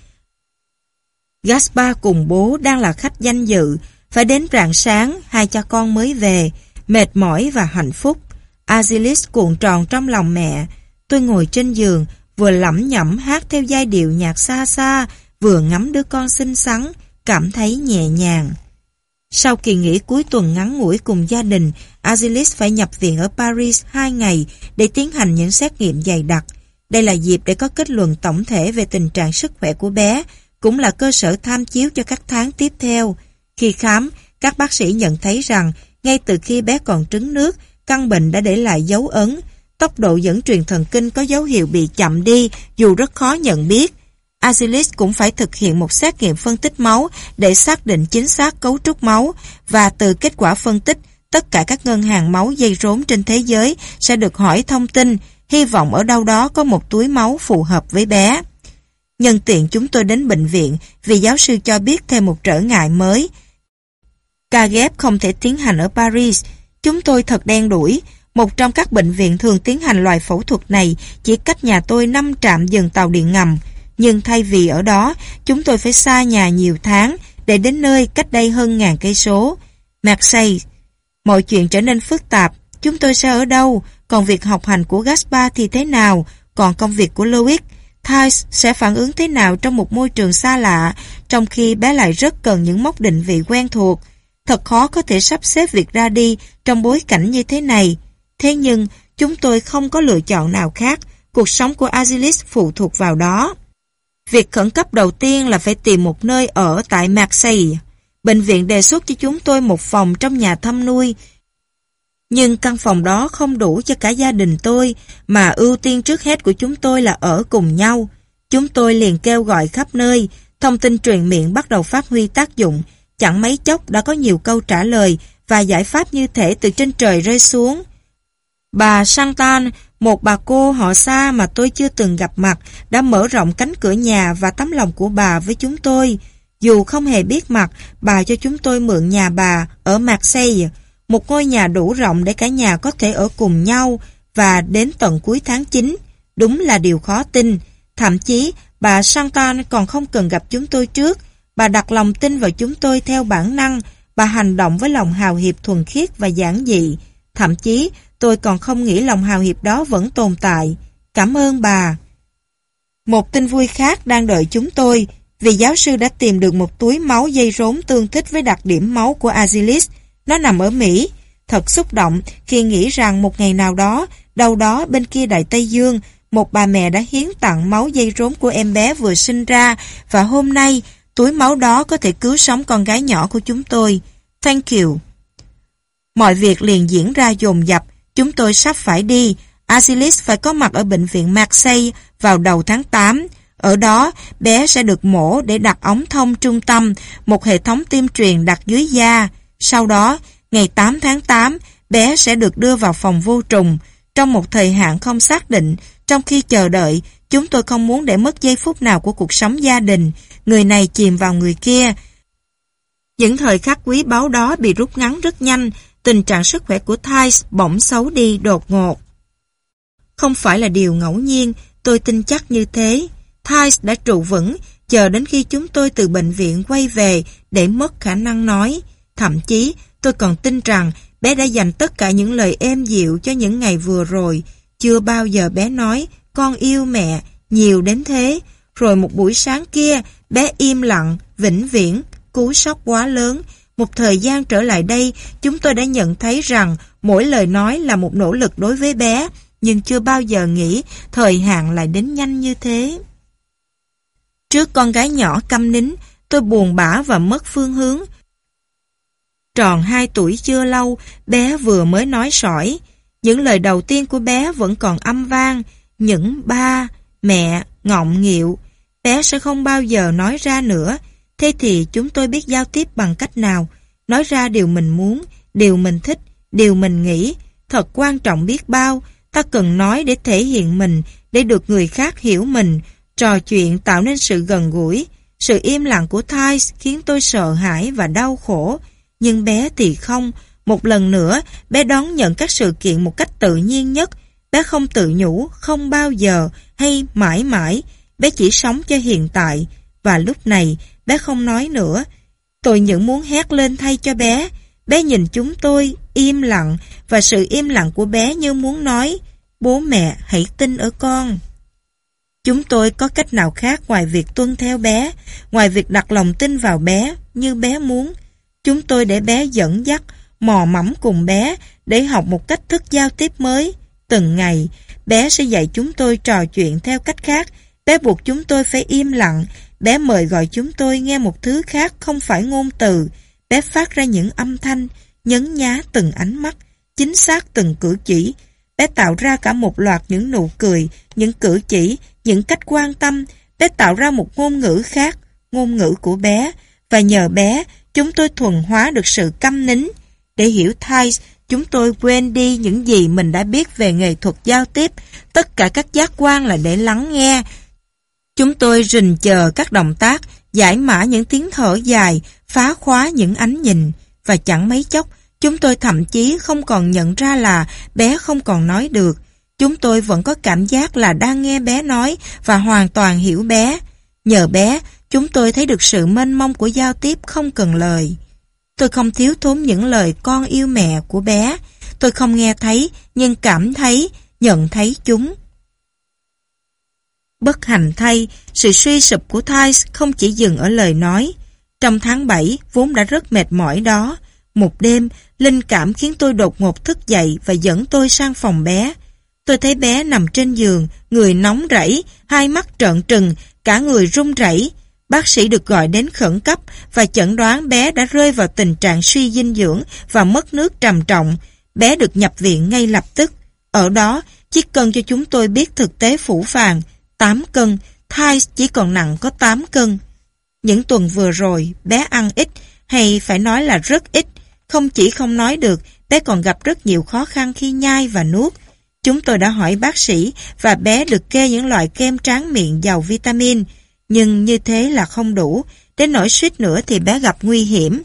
Gaspar cùng bố đang là khách danh dự, phải đến rạng sáng hai cha con mới về, mệt mỏi và hạnh phúc. Azilis cuộn tròn trong lòng mẹ. Tôi ngồi trên giường, vừa lẩm nhẩm hát theo giai điệu nhạc xa xa, vừa ngắm đứa con xinh xắn, cảm thấy nhẹ nhàng. Sau kỳ nghỉ cuối tuần ngắn ngủi cùng gia đình, Azilis phải nhập viện ở Paris 2 ngày để tiến hành những xét nghiệm dày đặc. Đây là dịp để có kết luận tổng thể về tình trạng sức khỏe của bé, cũng là cơ sở tham chiếu cho các tháng tiếp theo. Khi khám, các bác sĩ nhận thấy rằng ngay từ khi bé còn trứng nước, căn bệnh đã để lại dấu ấn, Tốc độ dẫn truyền thần kinh có dấu hiệu bị chậm đi dù rất khó nhận biết. Azilis cũng phải thực hiện một xét nghiệm phân tích máu để xác định chính xác cấu trúc máu và từ kết quả phân tích, tất cả các ngân hàng máu dây rốn trên thế giới sẽ được hỏi thông tin, hy vọng ở đâu đó có một túi máu phù hợp với bé. Nhân tiện chúng tôi đến bệnh viện vì giáo sư cho biết thêm một trở ngại mới. Ca ghép không thể tiến hành ở Paris. Chúng tôi thật đen đuổi, một trong các bệnh viện thường tiến hành loại phẫu thuật này chỉ cách nhà tôi 5 trạm dừng tàu điện ngầm. Nhưng thay vì ở đó, chúng tôi phải xa nhà nhiều tháng để đến nơi cách đây hơn ngàn cây số. Marseille. Mọi chuyện trở nên phức tạp. Chúng tôi sẽ ở đâu? Còn việc học hành của Gaspar thì thế nào? Còn công việc của Louis? Thais sẽ phản ứng thế nào trong một môi trường xa lạ, trong khi bé lại rất cần những mốc định vị quen thuộc. Thật khó có thể sắp xếp việc ra đi trong bối cảnh như thế này. Thế nhưng, chúng tôi không có lựa chọn nào khác, cuộc sống của Azilis phụ thuộc vào đó. Việc khẩn cấp đầu tiên là phải tìm một nơi ở tại Marseille. Bệnh viện đề xuất cho chúng tôi một phòng trong nhà thăm nuôi. Nhưng căn phòng đó không đủ cho cả gia đình tôi, mà ưu tiên trước hết của chúng tôi là ở cùng nhau. Chúng tôi liền kêu gọi khắp nơi, thông tin truyền miệng bắt đầu phát huy tác dụng. Chẳng mấy chốc đã có nhiều câu trả lời và giải pháp như thể từ trên trời rơi xuống. Bà Santan, một bà cô họ xa mà tôi chưa từng gặp mặt, đã mở rộng cánh cửa nhà và tấm lòng của bà với chúng tôi. Dù không hề biết mặt, bà cho chúng tôi mượn nhà bà ở Marseille, một ngôi nhà đủ rộng để cả nhà có thể ở cùng nhau và đến tận cuối tháng 9. Đúng là điều khó tin. Thậm chí, bà Santan còn không cần gặp chúng tôi trước. Bà đặt lòng tin vào chúng tôi theo bản năng. Bà hành động với lòng hào hiệp thuần khiết và giản dị. Thậm chí, tôi còn không nghĩ lòng hào hiệp đó vẫn tồn tại. Cảm ơn bà. Một tin vui khác đang đợi chúng tôi, vì giáo sư đã tìm được một túi máu dây rốn tương thích với đặc điểm máu của Azilis. Nó nằm ở Mỹ. Thật xúc động khi nghĩ rằng một ngày nào đó, đâu đó bên kia Đại Tây Dương, một bà mẹ đã hiến tặng máu dây rốn của em bé vừa sinh ra và hôm nay túi máu đó có thể cứu sống con gái nhỏ của chúng tôi. Thank you. Mọi việc liền diễn ra dồn dập, chúng tôi sắp phải đi. Asilis phải có mặt ở bệnh viện Marseille vào đầu tháng 8. Ở đó, bé sẽ được mổ để đặt ống thông trung tâm, một hệ thống tiêm truyền đặt dưới da. Sau đó, ngày 8 tháng 8, bé sẽ được đưa vào phòng vô trùng. Trong một thời hạn không xác định, trong khi chờ đợi, chúng tôi không muốn để mất giây phút nào của cuộc sống gia đình. Người này chìm vào người kia. Những thời khắc quý báu đó bị rút ngắn rất nhanh, tình trạng sức khỏe của Thais bỗng xấu đi đột ngột. Không phải là điều ngẫu nhiên, tôi tin chắc như thế. Thais đã trụ vững, chờ đến khi chúng tôi từ bệnh viện quay về để mất khả năng nói. Thậm chí, tôi còn tin rằng bé đã dành tất cả những lời êm dịu cho những ngày vừa rồi. Chưa bao giờ bé nói, con yêu mẹ, nhiều đến thế. Rồi một buổi sáng kia, bé im lặng, vĩnh viễn, cú sốc quá lớn. Một thời gian trở lại đây, chúng tôi đã nhận thấy rằng mỗi lời nói là một nỗ lực đối với bé, nhưng chưa bao giờ nghĩ thời hạn lại đến nhanh như thế. Trước con gái nhỏ câm nín, tôi buồn bã và mất phương hướng. Tròn 2 tuổi chưa lâu, bé vừa mới nói sỏi. Những lời đầu tiên của bé vẫn còn âm vang, những ba, mẹ, ngọng nghịu. Bé sẽ không bao giờ nói ra nữa. Thế thì chúng tôi biết giao tiếp bằng cách nào? Nói ra điều mình muốn, điều mình thích, điều mình nghĩ. Thật quan trọng biết bao. Ta cần nói để thể hiện mình, để được người khác hiểu mình. Trò chuyện tạo nên sự gần gũi. Sự im lặng của Thais khiến tôi sợ hãi và đau khổ. Nhưng bé thì không. Một lần nữa, bé đón nhận các sự kiện một cách tự nhiên nhất. Bé không tự nhủ, không bao giờ, hay mãi mãi. Bé chỉ sống cho hiện tại. Và lúc này, bé không nói nữa. Tôi những muốn hét lên thay cho bé. Bé nhìn chúng tôi, im lặng, và sự im lặng của bé như muốn nói, bố mẹ hãy tin ở con. Chúng tôi có cách nào khác ngoài việc tuân theo bé, ngoài việc đặt lòng tin vào bé, như bé muốn. Chúng tôi để bé dẫn dắt, mò mẫm cùng bé để học một cách thức giao tiếp mới. Từng ngày, bé sẽ dạy chúng tôi trò chuyện theo cách khác. Bé buộc chúng tôi phải im lặng. Bé mời gọi chúng tôi nghe một thứ khác không phải ngôn từ. Bé phát ra những âm thanh, nhấn nhá từng ánh mắt, chính xác từng cử chỉ. Bé tạo ra cả một loạt những nụ cười, những cử chỉ, những cách quan tâm. Bé tạo ra một ngôn ngữ khác, ngôn ngữ của bé. Và nhờ bé, chúng tôi thuần hóa được sự căm nín. Để hiểu Thais, chúng tôi quên đi những gì mình đã biết về nghệ thuật giao tiếp. Tất cả các giác quan là để lắng nghe. Chúng tôi rình chờ các động tác, giải mã những tiếng thở dài, phá khóa những ánh nhìn. Và chẳng mấy chốc, chúng tôi thậm chí không còn nhận ra là bé không còn nói được. Chúng tôi vẫn có cảm giác là đang nghe bé nói và hoàn toàn hiểu bé. Nhờ bé, chúng tôi thấy được sự mênh mông của giao tiếp không cần lời. Tôi không thiếu thốn những lời con yêu mẹ của bé. Tôi không nghe thấy, nhưng cảm thấy, nhận thấy chúng. Bất hành thay, sự suy sụp của Thais không chỉ dừng ở lời nói. Trong tháng 7, vốn đã rất mệt mỏi đó. Một đêm, linh cảm khiến tôi đột ngột thức dậy và dẫn tôi sang phòng bé. Tôi thấy bé nằm trên giường, người nóng rẫy, hai mắt trợn trừng, cả người run rẩy. Bác sĩ được gọi đến khẩn cấp và chẩn đoán bé đã rơi vào tình trạng suy dinh dưỡng và mất nước trầm trọng. Bé được nhập viện ngay lập tức. Ở đó, chiếc cân cho chúng tôi biết thực tế phủ phàng, 8 cân, thai chỉ còn nặng có 8 cân. Những tuần vừa rồi, bé ăn ít, hay phải nói là rất ít. Không chỉ không nói được, bé còn gặp rất nhiều khó khăn khi nhai và nuốt. Chúng tôi đã hỏi bác sĩ và bé được kê những loại kem tráng miệng giàu vitamin. Nhưng như thế là không đủ, đến nỗi suýt nữa thì bé gặp nguy hiểm.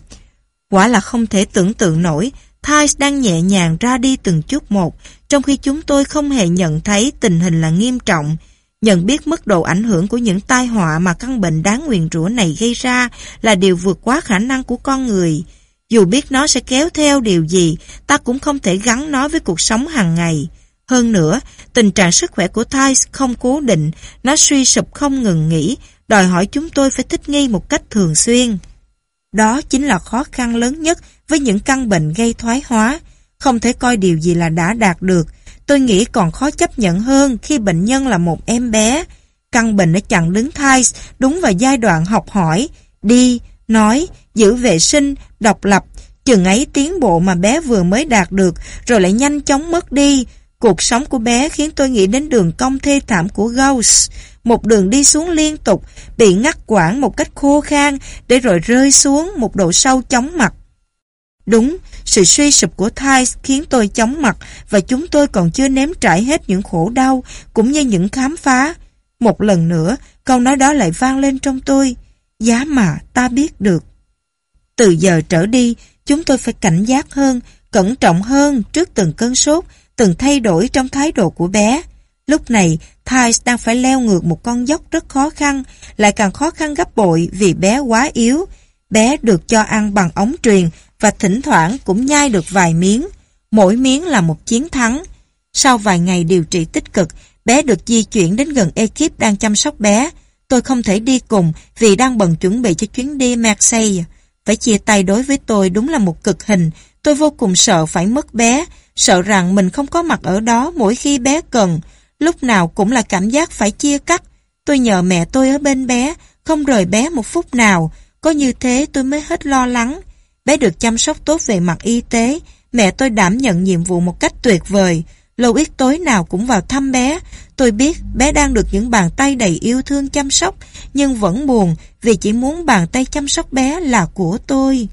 Quả là không thể tưởng tượng nổi, Thais đang nhẹ nhàng ra đi từng chút một, trong khi chúng tôi không hề nhận thấy tình hình là nghiêm trọng. Nhận biết mức độ ảnh hưởng của những tai họa mà căn bệnh đáng nguyền rủa này gây ra là điều vượt quá khả năng của con người. Dù biết nó sẽ kéo theo điều gì, ta cũng không thể gắn nó với cuộc sống hàng ngày. Hơn nữa, tình trạng sức khỏe của Thais không cố định, nó suy sụp không ngừng nghỉ, đòi hỏi chúng tôi phải thích nghi một cách thường xuyên. Đó chính là khó khăn lớn nhất với những căn bệnh gây thoái hóa. Không thể coi điều gì là đã đạt được. Tôi nghĩ còn khó chấp nhận hơn khi bệnh nhân là một em bé. Căn bệnh đã chặn đứng thai đúng vào giai đoạn học hỏi, đi, nói, giữ vệ sinh, độc lập. Chừng ấy tiến bộ mà bé vừa mới đạt được rồi lại nhanh chóng mất đi. Cuộc sống của bé khiến tôi nghĩ đến đường cong thê thảm của Gauss một đường đi xuống liên tục, bị ngắt quãng một cách khô khan để rồi rơi xuống một độ sâu chóng mặt. Đúng, sự suy sụp của thai khiến tôi chóng mặt và chúng tôi còn chưa nếm trải hết những khổ đau cũng như những khám phá. Một lần nữa, câu nói đó lại vang lên trong tôi. Giá mà ta biết được. Từ giờ trở đi, chúng tôi phải cảnh giác hơn, cẩn trọng hơn trước từng cơn sốt, từng thay đổi trong thái độ của bé. Lúc này, Thais đang phải leo ngược một con dốc rất khó khăn, lại càng khó khăn gấp bội vì bé quá yếu. Bé được cho ăn bằng ống truyền và thỉnh thoảng cũng nhai được vài miếng. Mỗi miếng là một chiến thắng. Sau vài ngày điều trị tích cực, bé được di chuyển đến gần ekip đang chăm sóc bé. Tôi không thể đi cùng vì đang bận chuẩn bị cho chuyến đi Marseille. Phải chia tay đối với tôi đúng là một cực hình. Tôi vô cùng sợ phải mất bé, sợ rằng mình không có mặt ở đó mỗi khi bé cần. Lúc nào cũng là cảm giác phải chia cắt. Tôi nhờ mẹ tôi ở bên bé, không rời bé một phút nào. Có như thế tôi mới hết lo lắng. Bé được chăm sóc tốt về mặt y tế. Mẹ tôi đảm nhận nhiệm vụ một cách tuyệt vời. Lâu ít tối nào cũng vào thăm bé. Tôi biết bé đang được những bàn tay đầy yêu thương chăm sóc, nhưng vẫn buồn vì chỉ muốn bàn tay chăm sóc bé là của tôi.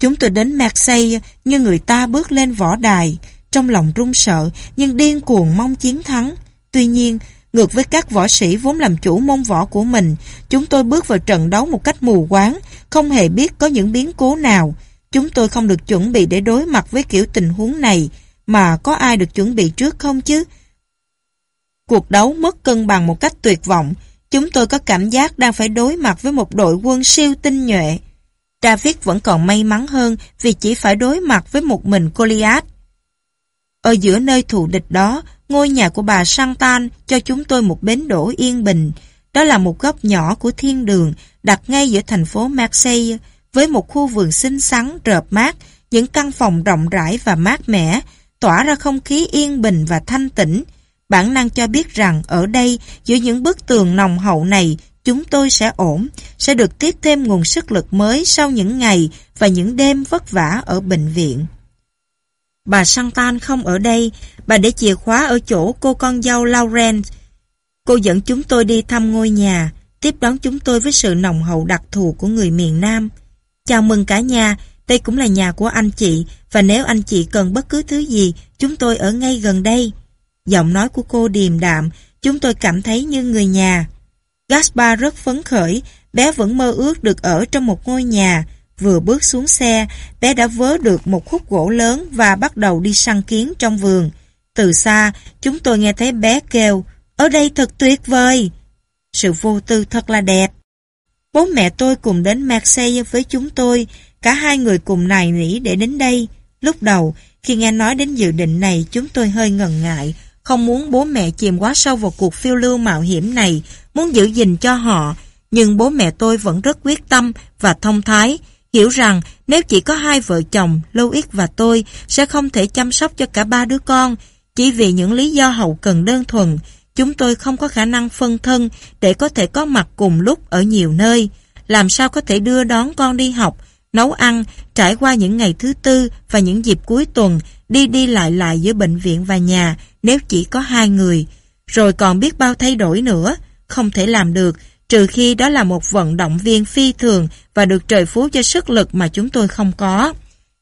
Chúng tôi đến Marseille như người ta bước lên võ đài trong lòng run sợ nhưng điên cuồng mong chiến thắng. Tuy nhiên, ngược với các võ sĩ vốn làm chủ môn võ của mình, chúng tôi bước vào trận đấu một cách mù quáng, không hề biết có những biến cố nào. Chúng tôi không được chuẩn bị để đối mặt với kiểu tình huống này, mà có ai được chuẩn bị trước không chứ? Cuộc đấu mất cân bằng một cách tuyệt vọng, chúng tôi có cảm giác đang phải đối mặt với một đội quân siêu tinh nhuệ. David vẫn còn may mắn hơn vì chỉ phải đối mặt với một mình Goliath. Ở giữa nơi thù địch đó, ngôi nhà của bà Santan cho chúng tôi một bến đỗ yên bình. Đó là một góc nhỏ của thiên đường đặt ngay giữa thành phố Marseille với một khu vườn xinh xắn, rợp mát, những căn phòng rộng rãi và mát mẻ, tỏa ra không khí yên bình và thanh tĩnh. Bản năng cho biết rằng ở đây, giữa những bức tường nồng hậu này, chúng tôi sẽ ổn, sẽ được tiếp thêm nguồn sức lực mới sau những ngày và những đêm vất vả ở bệnh viện. Bà Santan không ở đây, bà để chìa khóa ở chỗ cô con dâu Lauren. Cô dẫn chúng tôi đi thăm ngôi nhà, tiếp đón chúng tôi với sự nồng hậu đặc thù của người miền Nam. Chào mừng cả nhà, đây cũng là nhà của anh chị, và nếu anh chị cần bất cứ thứ gì, chúng tôi ở ngay gần đây. Giọng nói của cô điềm đạm, chúng tôi cảm thấy như người nhà. Gaspar rất phấn khởi, bé vẫn mơ ước được ở trong một ngôi nhà, Vừa bước xuống xe, bé đã vớ được một khúc gỗ lớn và bắt đầu đi săn kiến trong vườn. Từ xa, chúng tôi nghe thấy bé kêu, ở đây thật tuyệt vời. Sự vô tư thật là đẹp. Bố mẹ tôi cùng đến Marseille với chúng tôi, cả hai người cùng nài nỉ để đến đây. Lúc đầu, khi nghe nói đến dự định này, chúng tôi hơi ngần ngại, không muốn bố mẹ chìm quá sâu vào cuộc phiêu lưu mạo hiểm này, muốn giữ gìn cho họ, nhưng bố mẹ tôi vẫn rất quyết tâm và thông thái, Hiểu rằng nếu chỉ có hai vợ chồng, Louis và tôi sẽ không thể chăm sóc cho cả ba đứa con chỉ vì những lý do hậu cần đơn thuần. Chúng tôi không có khả năng phân thân để có thể có mặt cùng lúc ở nhiều nơi. Làm sao có thể đưa đón con đi học, nấu ăn, trải qua những ngày thứ tư và những dịp cuối tuần, đi đi lại lại giữa bệnh viện và nhà nếu chỉ có hai người. Rồi còn biết bao thay đổi nữa, không thể làm được, trừ khi đó là một vận động viên phi thường và được trời phú cho sức lực mà chúng tôi không có.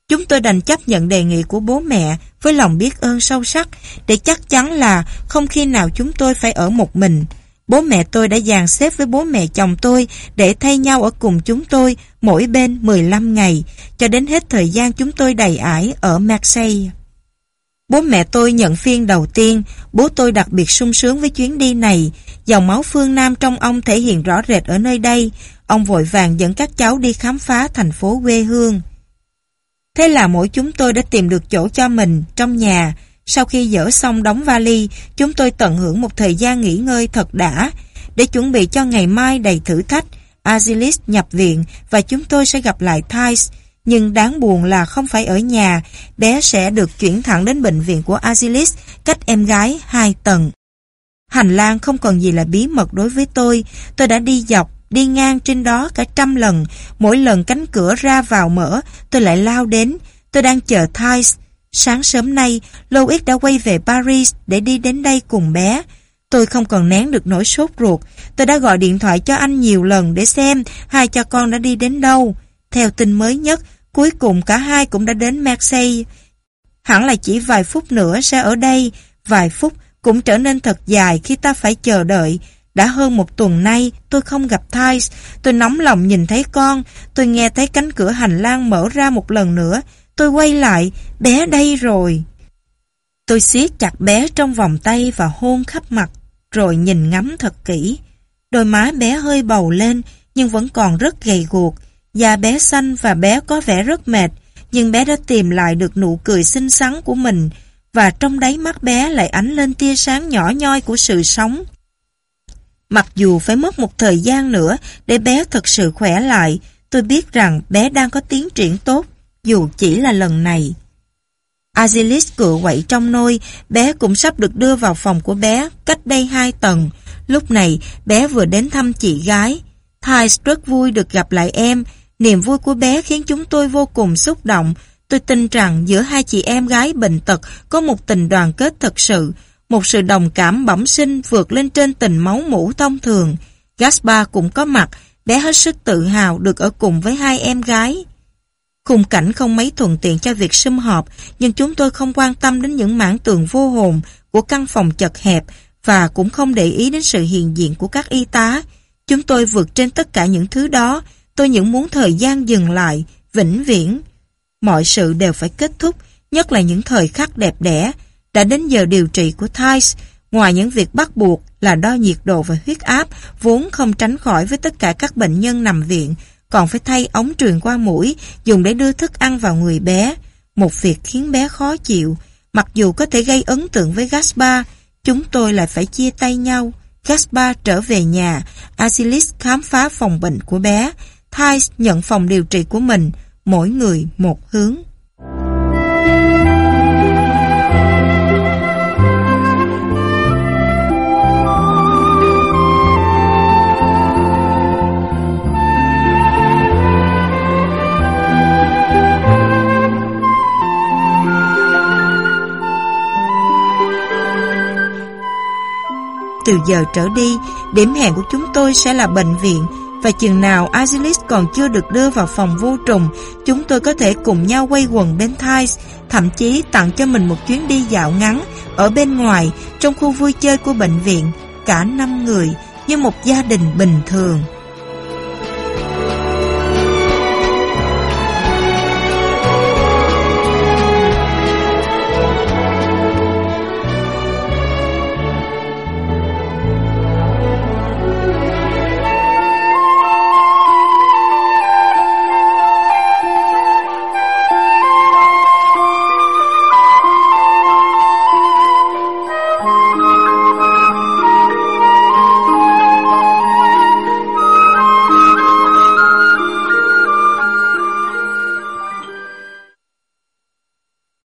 Chúng tôi đành chấp nhận đề nghị của bố mẹ với lòng biết ơn sâu sắc để chắc chắn là không khi nào chúng tôi phải ở một mình. Bố mẹ tôi đã dàn xếp với bố mẹ chồng tôi để thay nhau ở cùng chúng tôi mỗi bên 15 ngày, cho đến hết thời gian chúng tôi đầy ải ở Marseille. Bố mẹ tôi nhận phiên đầu tiên, bố tôi đặc biệt sung sướng với chuyến đi này. Dòng máu phương Nam trong ông thể hiện rõ rệt ở nơi đây. Ông vội vàng dẫn các cháu đi khám phá thành phố quê hương. Thế là mỗi chúng tôi đã tìm được chỗ cho mình trong nhà. Sau khi dỡ xong đóng vali, chúng tôi tận hưởng một thời gian nghỉ ngơi thật đã. Để chuẩn bị cho ngày mai đầy thử thách, Azilis nhập viện và chúng tôi sẽ gặp lại Thais. Nhưng đáng buồn là không phải ở nhà, bé sẽ được chuyển thẳng đến bệnh viện của Azilis, cách em gái hai tầng. Hành lang không còn gì là bí mật đối với tôi, tôi đã đi dọc, đi ngang trên đó cả trăm lần, mỗi lần cánh cửa ra vào mở, tôi lại lao đến, tôi đang chờ Thais. Sáng sớm nay, Louis đã quay về Paris để đi đến đây cùng bé. Tôi không còn nén được nỗi sốt ruột, tôi đã gọi điện thoại cho anh nhiều lần để xem hai cha con đã đi đến đâu. Theo tin mới nhất, cuối cùng cả hai cũng đã đến Marseille. Hẳn là chỉ vài phút nữa sẽ ở đây, vài phút cũng trở nên thật dài khi ta phải chờ đợi. Đã hơn một tuần nay tôi không gặp Thais, tôi nóng lòng nhìn thấy con, tôi nghe thấy cánh cửa hành lang mở ra một lần nữa, tôi quay lại, bé đây rồi. Tôi siết chặt bé trong vòng tay và hôn khắp mặt, rồi nhìn ngắm thật kỹ. Đôi má bé hơi bầu lên, nhưng vẫn còn rất gầy guộc, Da bé xanh và bé có vẻ rất mệt, nhưng bé đã tìm lại được nụ cười xinh xắn của mình và trong đáy mắt bé lại ánh lên tia sáng nhỏ nhoi của sự sống. Mặc dù phải mất một thời gian nữa để bé thật sự khỏe lại, tôi biết rằng bé đang có tiến triển tốt, dù chỉ là lần này. Azilis cựa quậy trong nôi, bé cũng sắp được đưa vào phòng của bé, cách đây hai tầng. Lúc này, bé vừa đến thăm chị gái. Thais rất vui được gặp lại em, Niềm vui của bé khiến chúng tôi vô cùng xúc động. Tôi tin rằng giữa hai chị em gái bệnh tật có một tình đoàn kết thật sự, một sự đồng cảm bẩm sinh vượt lên trên tình máu mủ thông thường. Gaspar cũng có mặt, bé hết sức tự hào được ở cùng với hai em gái. Khung cảnh không mấy thuận tiện cho việc sum họp, nhưng chúng tôi không quan tâm đến những mảng tường vô hồn của căn phòng chật hẹp và cũng không để ý đến sự hiện diện của các y tá. Chúng tôi vượt trên tất cả những thứ đó, Tôi những muốn thời gian dừng lại, vĩnh viễn. Mọi sự đều phải kết thúc, nhất là những thời khắc đẹp đẽ. Đã đến giờ điều trị của Thais, ngoài những việc bắt buộc là đo nhiệt độ và huyết áp, vốn không tránh khỏi với tất cả các bệnh nhân nằm viện, còn phải thay ống truyền qua mũi, dùng để đưa thức ăn vào người bé. Một việc khiến bé khó chịu, mặc dù có thể gây ấn tượng với Gaspar, chúng tôi lại phải chia tay nhau. Gaspar trở về nhà, Asilis khám phá phòng bệnh của bé, Thais nhận phòng điều trị của mình, mỗi người một hướng. Từ giờ trở đi, điểm hẹn của chúng tôi sẽ là bệnh viện và chừng nào Azilis còn chưa được đưa vào phòng vô trùng, chúng tôi có thể cùng nhau quay quần bên Thais, thậm chí tặng cho mình một chuyến đi dạo ngắn ở bên ngoài trong khu vui chơi của bệnh viện, cả năm người như một gia đình bình thường.